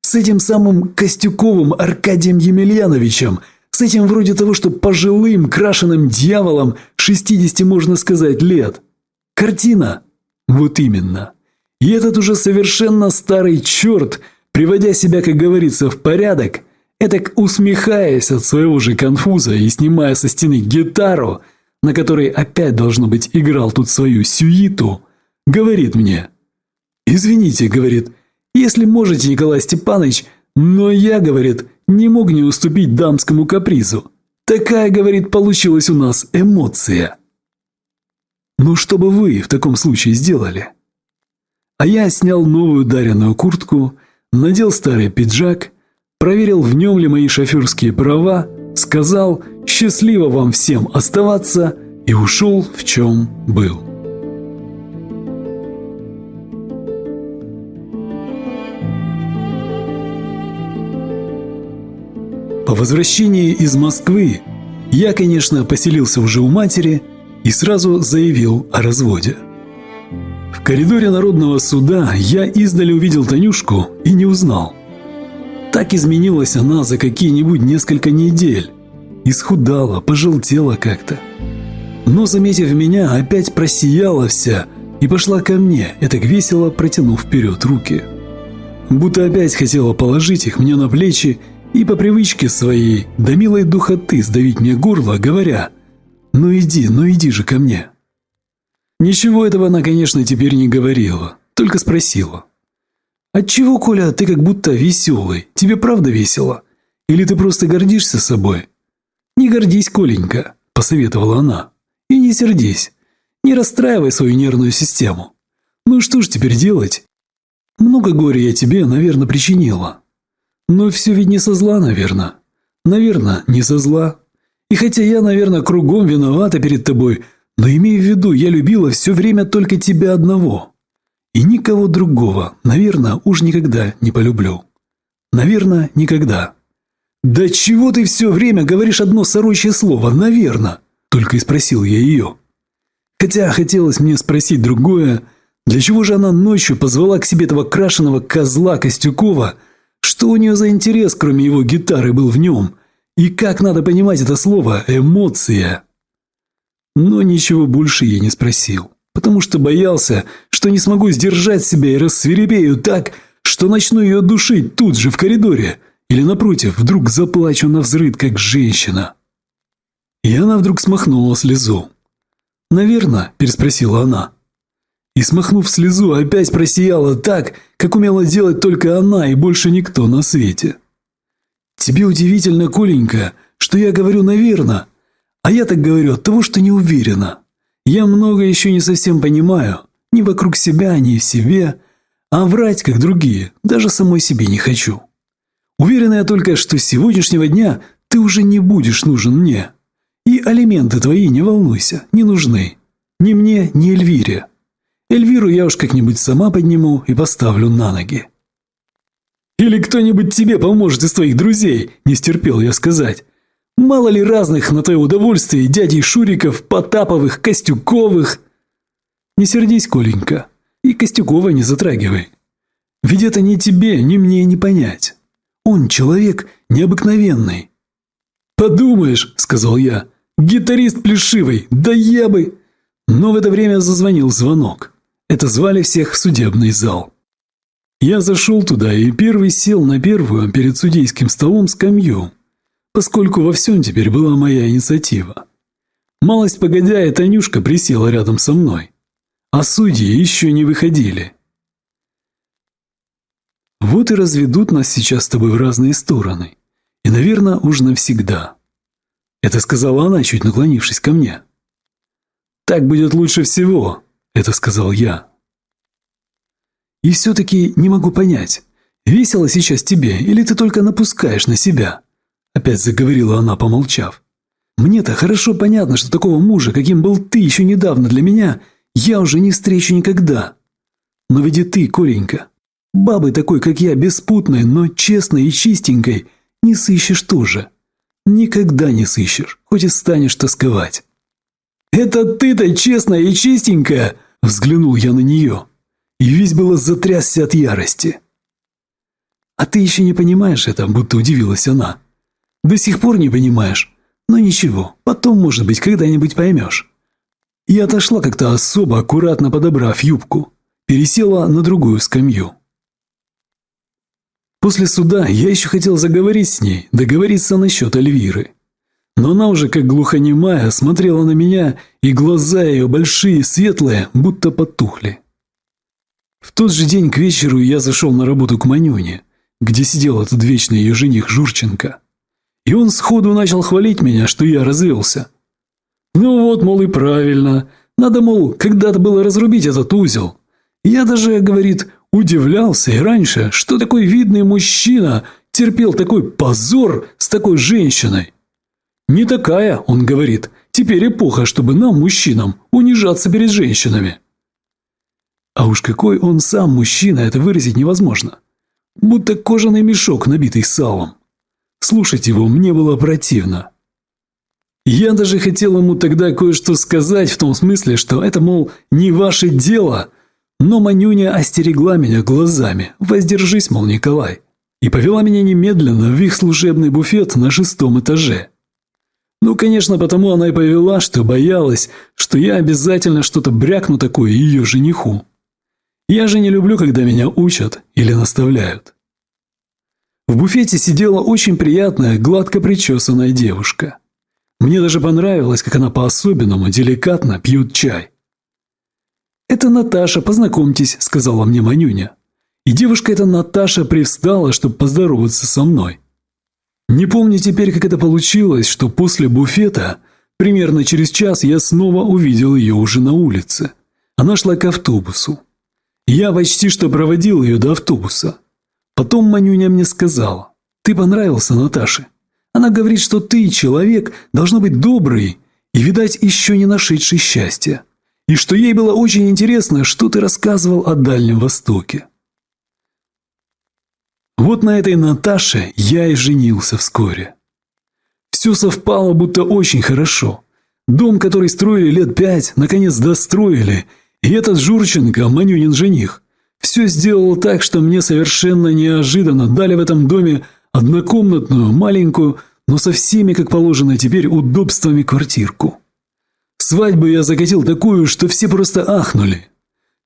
С этим самым Костюковым Аркадием Емельяновичем, с этим вроде того, что пожилым крашеным дьяволом 60, можно сказать, лет. Картина? Вот именно. И этот уже совершенно старый черт, приводя себя, как говорится, в порядок, этак усмехаясь от своего же конфуза и снимая со стены гитару, на которой опять, должно быть, играл тут свою сюиту, говорит мне. «Извините», — говорит, — если можете, Николай Степанович, но я, говорит, не мог не уступить дамскому капризу. Такая, говорит, получилась у нас эмоция. Ну что бы вы в таком случае сделали? А я снял новую дареную куртку, надел старый пиджак, проверил, в нем ли мои шоферские права, сказал «счастливо вам всем оставаться» и ушел в чем был. По возвращении из Москвы я, конечно, поселился уже у матери и сразу заявил о разводе. В коридоре Народного суда я издали увидел Танюшку и не узнал. Так изменилась она за какие-нибудь несколько недель. Исхудала, пожелтела как-то. Но, заметив меня, опять просияла вся и пошла ко мне, это весело протянув вперед руки. Будто опять хотела положить их мне на плечи и по привычке своей до милой духоты сдавить мне горло, говоря «Ну иди, ну иди же ко мне». Ничего этого она, конечно, теперь не говорила, только спросила. «Отчего, Коля, ты как будто веселый? Тебе правда весело? Или ты просто гордишься собой?» «Не гордись, Коленька», – посоветовала она. «И не сердись. Не расстраивай свою нервную систему. Ну что ж теперь делать? Много горя я тебе, наверное, причинила. Но все ведь не со зла, наверное. Наверное, не со зла. И хотя я, наверное, кругом виновата перед тобой, но имей в виду, я любила все время только тебя одного. И никого другого, наверное, уж никогда не полюблю. Наверное, никогда. «Да чего ты все время говоришь одно сорочье слово, наверное?» Только и спросил я ее. Хотя хотелось мне спросить другое, для чего же она ночью позвала к себе этого крашеного козла Костюкова – что у нее за интерес, кроме его гитары, был в нем? И как надо понимать это слово «эмоция»? Но ничего больше я не спросил, потому что боялся, что не смогу сдержать себя и рассверепею так, что начну ее душить тут же в коридоре, или, напротив, вдруг заплачу на взрыд, как женщина. И она вдруг смахнула слезу. «Наверно?» – переспросила она и, смахнув слезу, опять просияла так, как умела делать только она и больше никто на свете. «Тебе удивительно, Коленька, что я говорю «наверно», а я так говорю от того, что не уверена. Я много еще не совсем понимаю, ни вокруг себя, ни в себе, а врать, как другие, даже самой себе не хочу. Уверена я только, что с сегодняшнего дня ты уже не будешь нужен мне. И алименты твои, не волнуйся, не нужны. Ни мне, ни Эльвире. Эльвиру я уж как-нибудь сама подниму и поставлю на ноги. «Или кто-нибудь тебе поможет из твоих друзей», – не стерпел я сказать. «Мало ли разных на твое удовольствие дядей Шуриков, Потаповых, Костюковых». «Не сердись, Коленька, и Костюкова не затрагивай. Ведь это ни тебе, ни мне не понять. Он человек необыкновенный». «Подумаешь», – сказал я, – «гитарист плешивый, да я бы...» Но в это время зазвонил звонок. Это звали всех в судебный зал. Я зашел туда и первый сел на первую перед судейским столом скамью, поскольку во всем теперь была моя инициатива. Малость погодя, и Танюшка присела рядом со мной, а судьи еще не выходили. Вот и разведут нас сейчас с тобой в разные стороны. И, наверное, уж навсегда. Это сказала она, чуть наклонившись ко мне. Так будет лучше всего», – это сказал я. «И все-таки не могу понять, весело сейчас тебе или ты только напускаешь на себя?» Опять заговорила она, помолчав. «Мне-то хорошо понятно, что такого мужа, каким был ты еще недавно для меня, я уже не встречу никогда. Но ведь и ты, Коренька, бабы такой, как я, беспутной, но честной и чистенькой, не сыщешь тоже. Никогда не сыщешь, хоть и станешь тосковать». «Это ты-то честная и чистенькая!» – взглянул я на нее. И весь было затрясся от ярости. «А ты еще не понимаешь это?» – будто удивилась она. «До сих пор не понимаешь? Но ничего, потом, может быть, когда-нибудь поймешь». И отошла как-то особо, аккуратно подобрав юбку. Пересела на другую скамью. После суда я еще хотел заговорить с ней, договориться насчет Альвиры. Но она уже как глухонемая смотрела на меня, и глаза ее большие, светлые, будто потухли. В тот же день к вечеру я зашел на работу к Манюне, где сидел этот вечный ее жених Журченко. И он сходу начал хвалить меня, что я развелся. Ну вот, мол, и правильно. Надо, мол, когда-то было разрубить этот узел. Я даже, говорит, удивлялся и раньше, что такой видный мужчина терпел такой позор с такой женщиной. «Не такая», – он говорит, – «теперь эпоха, чтобы нам, мужчинам, унижаться перед женщинами». А уж какой он сам мужчина, это выразить невозможно. Будто кожаный мешок, набитый салом. Слушать его мне было противно. Я даже хотел ему тогда кое-что сказать в том смысле, что это, мол, не ваше дело. Но Манюня остерегла меня глазами. Воздержись, мол, Николай. И повела меня немедленно в их служебный буфет на шестом этаже. Ну, конечно, потому она и повела, что боялась, что я обязательно что-то брякну такое ее жениху. Я же не люблю, когда меня учат или наставляют. В буфете сидела очень приятная, гладко причесанная девушка. Мне даже понравилось, как она по-особенному деликатно пьет чай. «Это Наташа, познакомьтесь», – сказала мне Манюня. И девушка эта Наташа привстала, чтобы поздороваться со мной. Не помню теперь, как это получилось, что после буфета, примерно через час, я снова увидел ее уже на улице. Она шла к автобусу. Я почти что проводил ее до автобуса. Потом Манюня мне сказала, «Ты понравился Наташе. Она говорит, что ты, человек, должно быть добрый и, видать, еще не нашедший счастья. И что ей было очень интересно, что ты рассказывал о Дальнем Востоке. Вот на этой Наташе я и женился вскоре. Все совпало будто очень хорошо. Дом, который строили лет пять, наконец достроили, и этот Журченко, Манюнин жених, все сделал так, что мне совершенно неожиданно дали в этом доме однокомнатную, маленькую, но со всеми, как положено теперь, удобствами квартирку. Свадьбу я закатил такую, что все просто ахнули.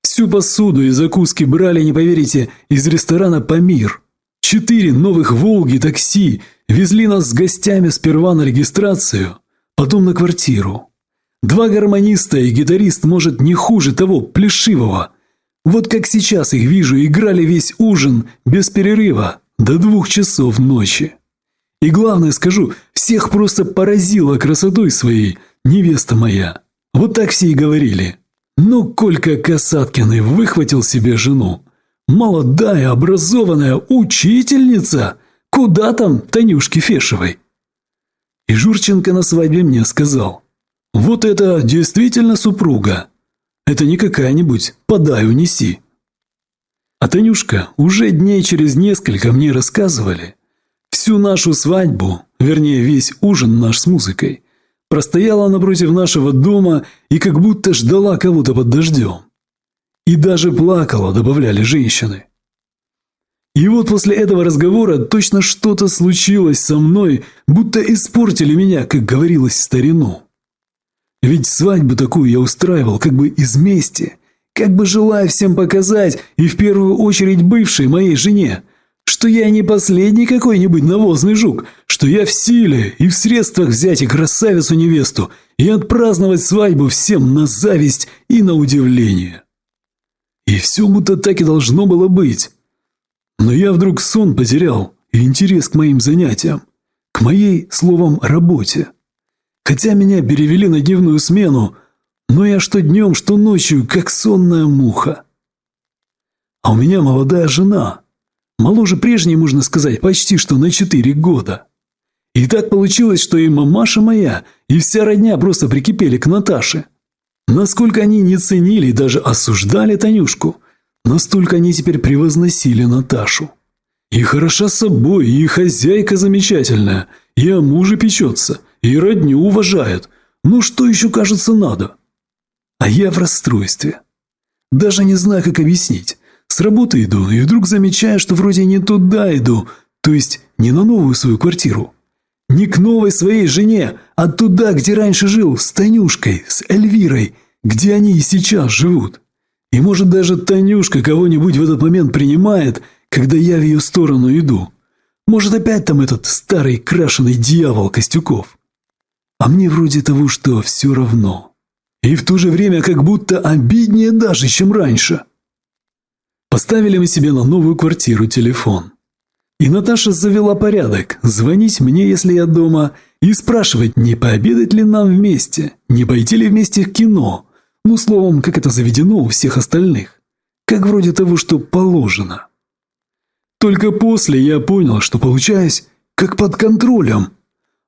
Всю посуду и закуски брали, не поверите, из ресторана «Памир». Четыре новых «Волги» такси везли нас с гостями сперва на регистрацию, потом на квартиру. Два гармониста и гитарист, может, не хуже того плешивого. Вот как сейчас их вижу, играли весь ужин без перерыва до двух часов ночи. И главное скажу, всех просто поразила красотой своей невеста моя. Вот так все и говорили. Но Колька Касаткин выхватил себе жену. Молодая, образованная учительница! Куда там Танюшке Фешевой? И Журченко на свадьбе мне сказал. Вот это действительно супруга. Это не какая-нибудь «подай, унеси». А Танюшка уже дней через несколько мне рассказывали. Всю нашу свадьбу, вернее весь ужин наш с музыкой, простояла напротив нашего дома и как будто ждала кого-то под дождем. И даже плакала, добавляли женщины. И вот после этого разговора точно что-то случилось со мной, будто испортили меня, как говорилось в старину. Ведь свадьбу такую я устраивал как бы из мести, как бы желая всем показать, и в первую очередь бывшей моей жене, что я не последний какой-нибудь навозный жук, что я в силе и в средствах взять и красавицу-невесту и отпраздновать свадьбу всем на зависть и на удивление. И все будто так и должно было быть. Но я вдруг сон потерял и интерес к моим занятиям, к моей, словом, работе. Хотя меня перевели на дневную смену, Но я что днем, что ночью, как сонная муха. А у меня молодая жена. Моложе прежней, можно сказать, почти что на четыре года. И так получилось, что и мамаша моя, и вся родня просто прикипели к Наташе. Насколько они не ценили и даже осуждали Танюшку, настолько они теперь превозносили Наташу. И хороша собой, и хозяйка замечательная, и о муже печется, и родню уважает. Ну что еще, кажется, надо? А я в расстройстве. Даже не знаю, как объяснить. С работы иду, и вдруг замечаю, что вроде не туда иду, то есть не на новую свою квартиру. Не к новой своей жене, а туда, где раньше жил, с Танюшкой, с Эльвирой, где они и сейчас живут. И может даже Танюшка кого-нибудь в этот момент принимает, когда я в ее сторону иду. Может опять там этот старый крашеный дьявол Костюков. А мне вроде того, что все равно. И в то же время как будто обиднее даже, чем раньше. Поставили мы себе на новую квартиру телефон. И Наташа завела порядок – звонить мне, если я дома, и спрашивать, не пообедать ли нам вместе, не пойти ли вместе в кино. Ну, словом, как это заведено у всех остальных. Как вроде того, что положено. Только после я понял, что получаюсь как под контролем.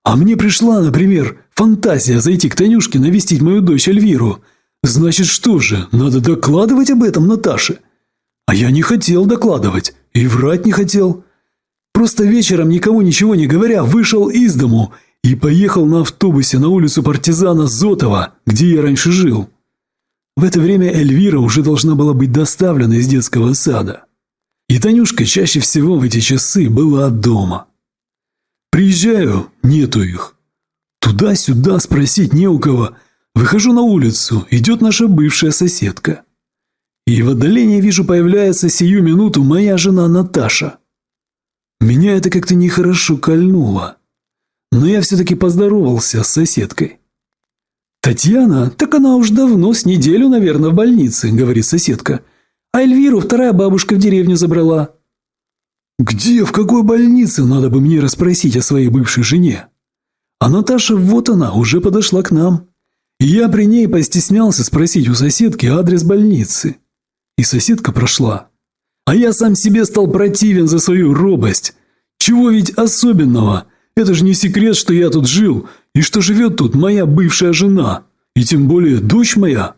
А мне пришла, например, фантазия зайти к Танюшке навестить мою дочь Эльвиру. Значит, что же, надо докладывать об этом Наташе? А я не хотел докладывать и врать не хотел. Просто вечером, никому ничего не говоря, вышел из дому и поехал на автобусе на улицу партизана Зотова, где я раньше жил. В это время Эльвира уже должна была быть доставлена из детского сада. И Танюшка чаще всего в эти часы была дома. Приезжаю, нету их. Туда-сюда спросить не у кого. Выхожу на улицу, идет наша бывшая соседка. И в отдалении вижу появляется сию минуту моя жена Наташа. Меня это как-то нехорошо кольнуло. Но я все-таки поздоровался с соседкой. «Татьяна? Так она уж давно, с неделю, наверное, в больнице», — говорит соседка. «А Эльвиру вторая бабушка в деревню забрала». «Где, в какой больнице, надо бы мне расспросить о своей бывшей жене?» А Наташа, вот она, уже подошла к нам. Я при ней постеснялся спросить у соседки адрес больницы. И соседка прошла. А я сам себе стал противен за свою робость. Чего ведь особенного? Это же не секрет, что я тут жил, и что живет тут моя бывшая жена, и тем более дочь моя.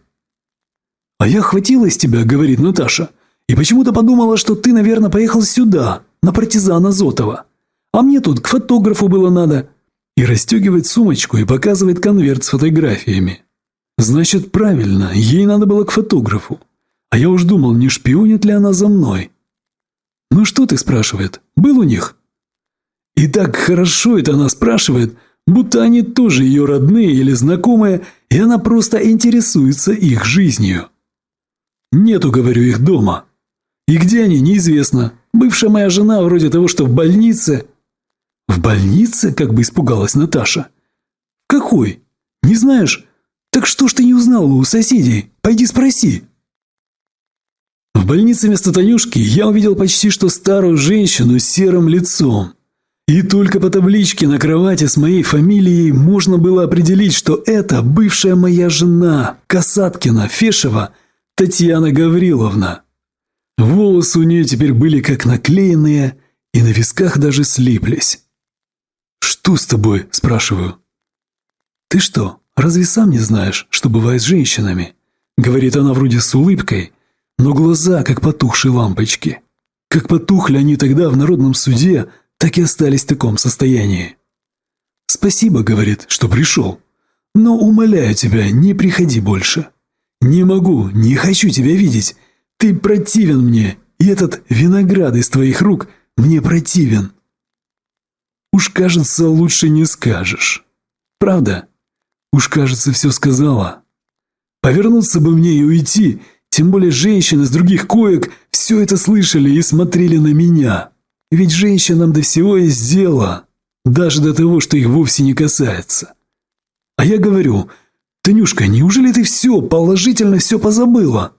А я хватилась тебя, говорит Наташа, и почему-то подумала, что ты, наверное, поехал сюда, на партизана Зотова. А мне тут к фотографу было надо. И расстегивает сумочку и показывает конверт с фотографиями. Значит, правильно, ей надо было к фотографу. А я уж думал, не шпионит ли она за мной. «Ну что ты?» – спрашивает. «Был у них?» И так хорошо это она спрашивает, будто они тоже ее родные или знакомые, и она просто интересуется их жизнью. «Нету, говорю, их дома. И где они, неизвестно. Бывшая моя жена вроде того, что в больнице...» «В больнице?» – как бы испугалась Наташа. «Какой? Не знаешь? Так что ж ты не узнала у соседей? Пойди спроси». В больнице вместо Танюшки я увидел почти что старую женщину с серым лицом. И только по табличке на кровати с моей фамилией можно было определить, что это бывшая моя жена, Касаткина, Фешева, Татьяна Гавриловна. Волосы у нее теперь были как наклеенные, и на висках даже слиплись. «Что с тобой?» – спрашиваю. «Ты что, разве сам не знаешь, что бывает с женщинами?» – говорит она вроде с улыбкой – но глаза, как потухшие лампочки. Как потухли они тогда в народном суде, так и остались в таком состоянии. «Спасибо», — говорит, — «что пришел. Но умоляю тебя, не приходи больше. Не могу, не хочу тебя видеть. Ты противен мне, и этот виноград из твоих рук мне противен». Уж, кажется, лучше не скажешь. Правда? Уж, кажется, все сказала. Повернуться бы мне и уйти, тем более женщины с других коек все это слышали и смотрели на меня. Ведь женщинам до всего есть дело, даже до того, что их вовсе не касается. А я говорю, «Танюшка, неужели ты все, положительно все позабыла?»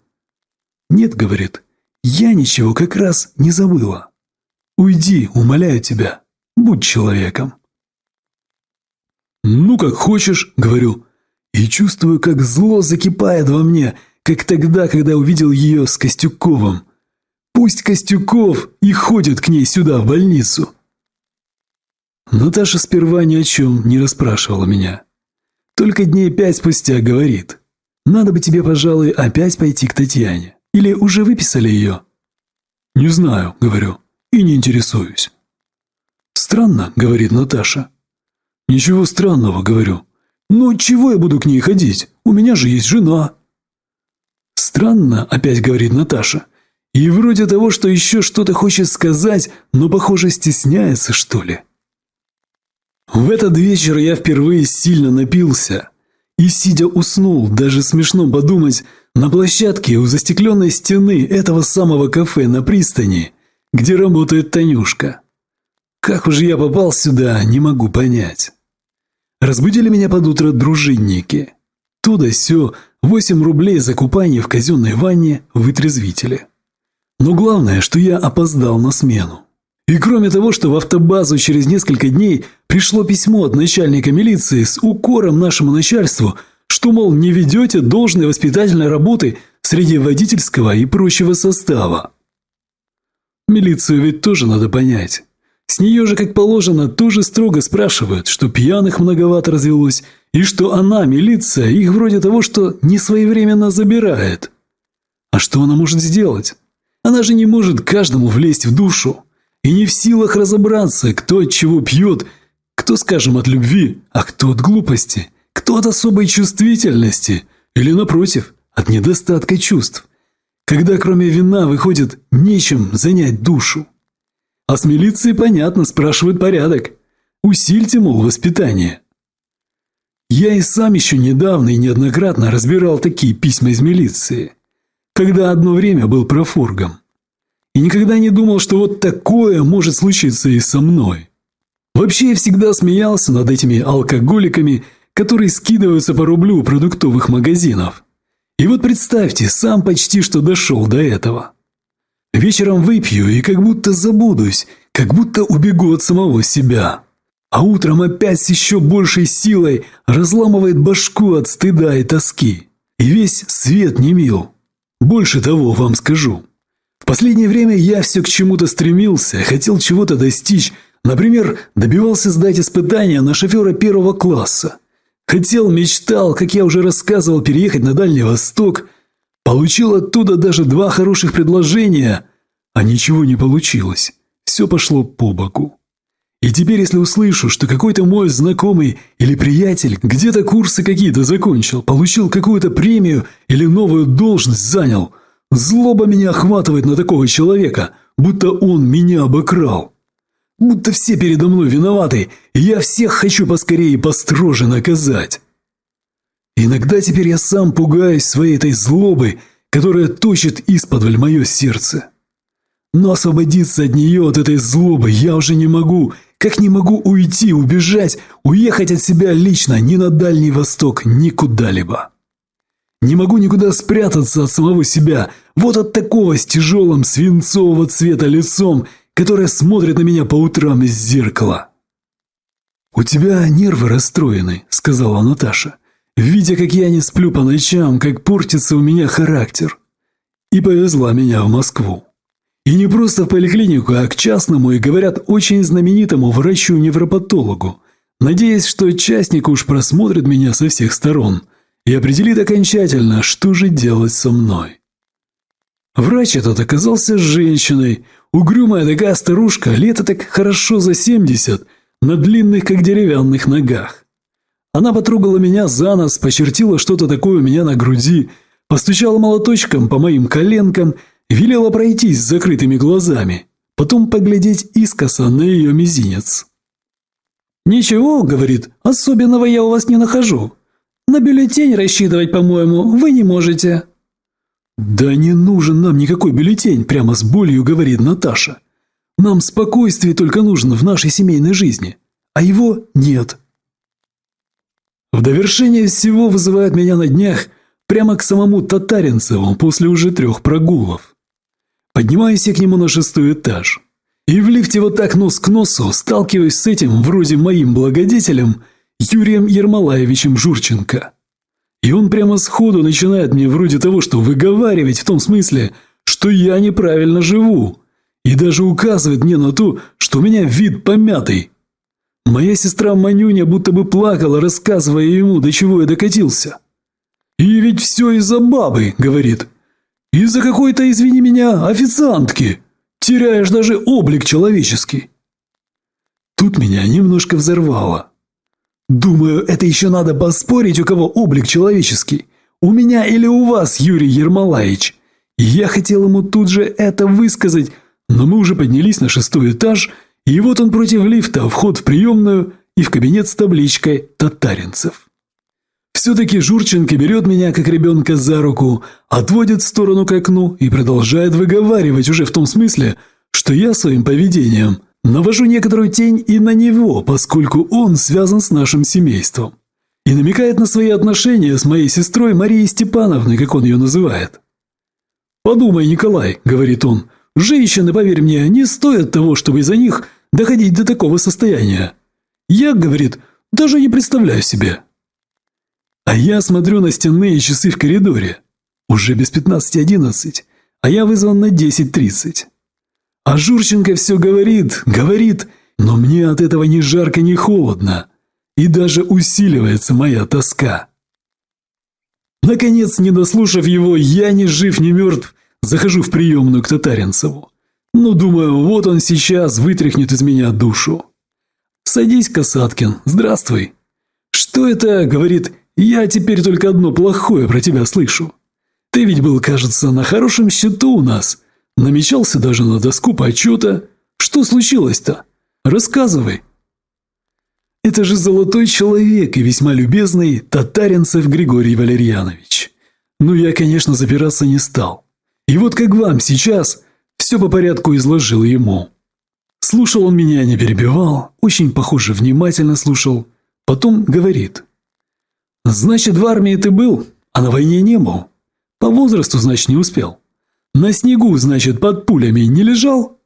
«Нет», — говорит, «я ничего как раз не забыла. Уйди, умоляю тебя, будь человеком». «Ну, как хочешь», — говорю, и чувствую, как зло закипает во мне, как тогда, когда увидел ее с Костюковым. Пусть Костюков и ходит к ней сюда, в больницу. Наташа сперва ни о чем не расспрашивала меня. Только дней пять спустя говорит. «Надо бы тебе, пожалуй, опять пойти к Татьяне. Или уже выписали ее?» «Не знаю», — говорю, — «и не интересуюсь». «Странно», — говорит Наташа. «Ничего странного», — говорю. «Но чего я буду к ней ходить? У меня же есть жена». «Странно», — опять говорит Наташа. «И вроде того, что еще что-то хочет сказать, но, похоже, стесняется, что ли». В этот вечер я впервые сильно напился. И, сидя, уснул, даже смешно подумать, на площадке у застекленной стены этого самого кафе на пристани, где работает Танюшка. Как уже я попал сюда, не могу понять. Разбудили меня под утро дружинники. Туда сё 8 рублей за купание в казенной ванне вытрезвители. Но главное, что я опоздал на смену. И кроме того, что в автобазу через несколько дней пришло письмо от начальника милиции с укором нашему начальству, что, мол, не ведете должной воспитательной работы среди водительского и прочего состава. Милицию ведь тоже надо понять. С нее же, как положено, тоже строго спрашивают, что пьяных многовато развелось, и что она, милиция, их вроде того, что не своевременно забирает. А что она может сделать? Она же не может каждому влезть в душу и не в силах разобраться, кто от чего пьет, кто, скажем, от любви, а кто от глупости, кто от особой чувствительности или, напротив, от недостатка чувств. Когда кроме вина выходит нечем занять душу. А с милицией, понятно, спрашивают порядок. Усильте, мол, воспитание. Я и сам еще недавно и неоднократно разбирал такие письма из милиции, когда одно время был профоргом. И никогда не думал, что вот такое может случиться и со мной. Вообще я всегда смеялся над этими алкоголиками, которые скидываются по рублю у продуктовых магазинов. И вот представьте, сам почти что дошел до этого. Вечером выпью и как будто забудусь, как будто убегу от самого себя. А утром опять с еще большей силой разламывает башку от стыда и тоски. И весь свет не мил. Больше того вам скажу. В последнее время я все к чему-то стремился, хотел чего-то достичь. Например, добивался сдать испытания на шофера первого класса. Хотел, мечтал, как я уже рассказывал, переехать на Дальний Восток. Получил оттуда даже два хороших предложения, а ничего не получилось. Все пошло по боку. И теперь, если услышу, что какой-то мой знакомый или приятель где-то курсы какие-то закончил, получил какую-то премию или новую должность занял – Злоба меня охватывает на такого человека, будто он меня обокрал. Будто все передо мной виноваты, и я всех хочу поскорее построже наказать. Иногда теперь я сам пугаюсь своей этой злобы, которая точит исподволь мое сердце. Но освободиться от нее, от этой злобы, я уже не могу, как не могу уйти, убежать, уехать от себя лично ни на Дальний Восток, ни куда-либо. Не могу никуда спрятаться от самого себя, вот от такого с тяжелым свинцового цвета лицом, которое смотрит на меня по утрам из зеркала. «У тебя нервы расстроены», — сказала Наташа, видя, как я не сплю по ночам, как портится у меня характер. И повезла меня в Москву. И не просто в поликлинику, а к частному и, говорят, очень знаменитому врачу-невропатологу, надеясь, что частник уж просмотрит меня со всех сторон – и определит окончательно, что же делать со мной. Врач этот оказался женщиной, угрюмая такая старушка, лето так хорошо за семьдесят, на длинных, как деревянных ногах. Она потрогала меня за нос, почертила что-то такое у меня на груди, постучала молоточком по моим коленкам, велела пройтись с закрытыми глазами, потом поглядеть искоса на ее мизинец. «Ничего, — говорит, — особенного я у вас не нахожу. На бюллетень рассчитывать, по-моему, вы не можете». «Да не нужен нам никакой бюллетень», – прямо с болью говорит Наташа. «Нам спокойствие только нужно в нашей семейной жизни, а его нет». В довершение всего вызывает меня на днях прямо к самому Татаринцеву после уже трех прогулов. Поднимаюсь я к нему на шестой этаж. И в лифте вот так нос к носу сталкиваюсь с этим, вроде моим благодетелем, Юрием Ермолаевичем Журченко. И он прямо сходу начинает мне вроде того, что выговаривать в том смысле, что я неправильно живу. И даже указывает мне на то, что у меня вид помятый. Моя сестра Манюня будто бы плакала, рассказывая ему, до чего я докатился. «И ведь все из-за бабы», — говорит. «Из-за какой-то, извини меня, официантки. Теряешь даже облик человеческий». Тут меня немножко взорвало. Думаю, это еще надо поспорить, у кого облик человеческий. У меня или у вас, Юрий Ермолаевич. Я хотел ему тут же это высказать, но мы уже поднялись на шестой этаж, и вот он против лифта, вход в приемную и в кабинет с табличкой «Татаринцев». Все-таки Журченко берет меня, как ребенка, за руку, отводит в сторону к окну и продолжает выговаривать уже в том смысле, что я своим поведением – Навожу некоторую тень и на него, поскольку он связан с нашим семейством. И намекает на свои отношения с моей сестрой Марией Степановной, как он ее называет. «Подумай, Николай», — говорит он, — «женщины, поверь мне, не стоят того, чтобы из-за них доходить до такого состояния. Я, — говорит, — даже не представляю себе». А я смотрю на стенные часы в коридоре. Уже без 15.11, а я вызван на 10.30. А Журченко все говорит, говорит, но мне от этого ни жарко, ни холодно. И даже усиливается моя тоска. Наконец, не дослушав его, я ни жив, ни мертв, захожу в приемную к Татаринцеву. Ну, думаю, вот он сейчас вытряхнет из меня душу. «Садись, Касаткин, здравствуй». «Что это?» – говорит, «я теперь только одно плохое про тебя слышу. Ты ведь был, кажется, на хорошем счету у нас. Намечался даже на доску почета. Что случилось-то? Рассказывай. Это же золотой человек и весьма любезный татаринцев Григорий Валерьянович. Ну, я, конечно, запираться не стал. И вот как вам сейчас все по порядку изложил ему. Слушал он меня, не перебивал, очень, похоже, внимательно слушал. Потом говорит. «Значит, в армии ты был, а на войне не был. По возрасту, значит, не успел. На снегу, значит, под пулями не лежал?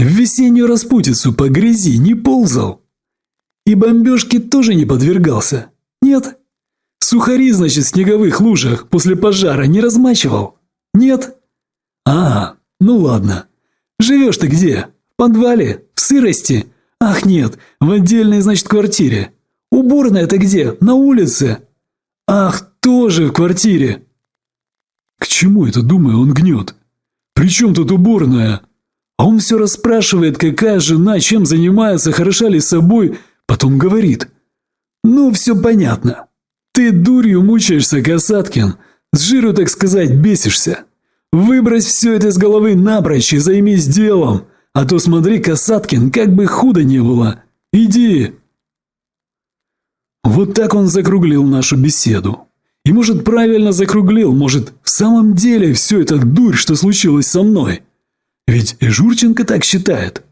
В весеннюю распутицу по грязи не ползал? И бомбежке тоже не подвергался? Нет? Сухари, значит, в снеговых лужах после пожара не размачивал? Нет? А, ну ладно. Живешь ты где? В подвале? В сырости? Ах нет, в отдельной, значит, квартире. Уборная-то где? На улице? Ах, тоже в квартире. К чему это, думаю, он гнет? «При чем тут уборная?» А он все расспрашивает, какая жена, чем занимается, хороша ли собой, потом говорит. «Ну, все понятно. Ты дурью мучаешься, Касаткин, с жиру, так сказать, бесишься. Выбрось все это из головы напрочь и займись делом, а то смотри, Касаткин, как бы худо не было. Иди!» Вот так он закруглил нашу беседу. И, может, правильно закруглил, может, в самом деле все это дурь, что случилось со мной. Ведь и Журченко так считает.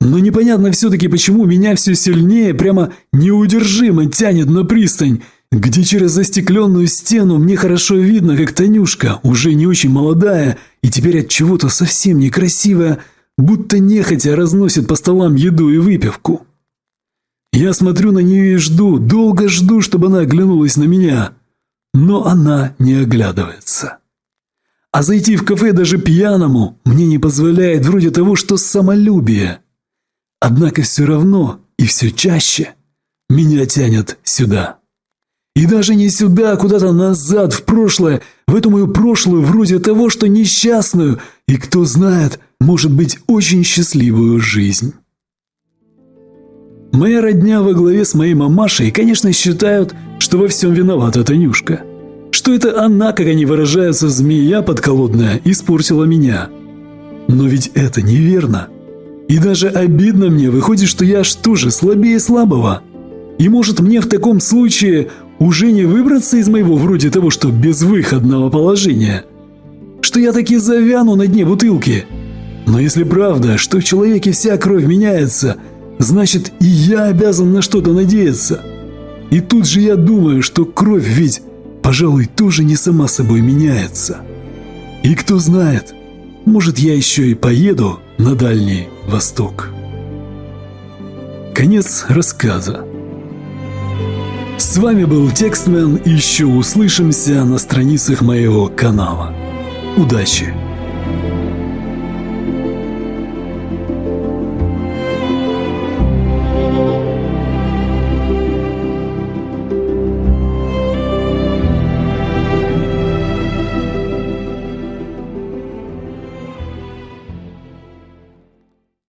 Но непонятно все-таки, почему меня все сильнее, прямо неудержимо тянет на пристань, где через застекленную стену мне хорошо видно, как Танюшка, уже не очень молодая и теперь от чего-то совсем некрасивая, будто нехотя разносит по столам еду и выпивку. Я смотрю на нее и жду, долго жду, чтобы она оглянулась на меня но она не оглядывается. А зайти в кафе даже пьяному мне не позволяет вроде того, что самолюбие. Однако все равно и все чаще меня тянет сюда. И даже не сюда, а куда-то назад, в прошлое, в эту мою прошлую, вроде того, что несчастную, и кто знает, может быть, очень счастливую жизнь. Моя родня во главе с моей мамашей, конечно, считают, что во всем виновата Танюшка. Что это она, как они выражаются, змея подколодная, испортила меня. Но ведь это неверно. И даже обидно мне, выходит, что я что же, слабее слабого. И может мне в таком случае уже не выбраться из моего вроде того, что безвыходного положения? Что я таки завяну на дне бутылки? Но если правда, что в человеке вся кровь меняется – Значит, и я обязан на что-то надеяться. И тут же я думаю, что кровь ведь, пожалуй, тоже не сама собой меняется. И кто знает, может, я еще и поеду на Дальний Восток. Конец рассказа. С вами был Текстмен, еще услышимся на страницах моего канала. Удачи!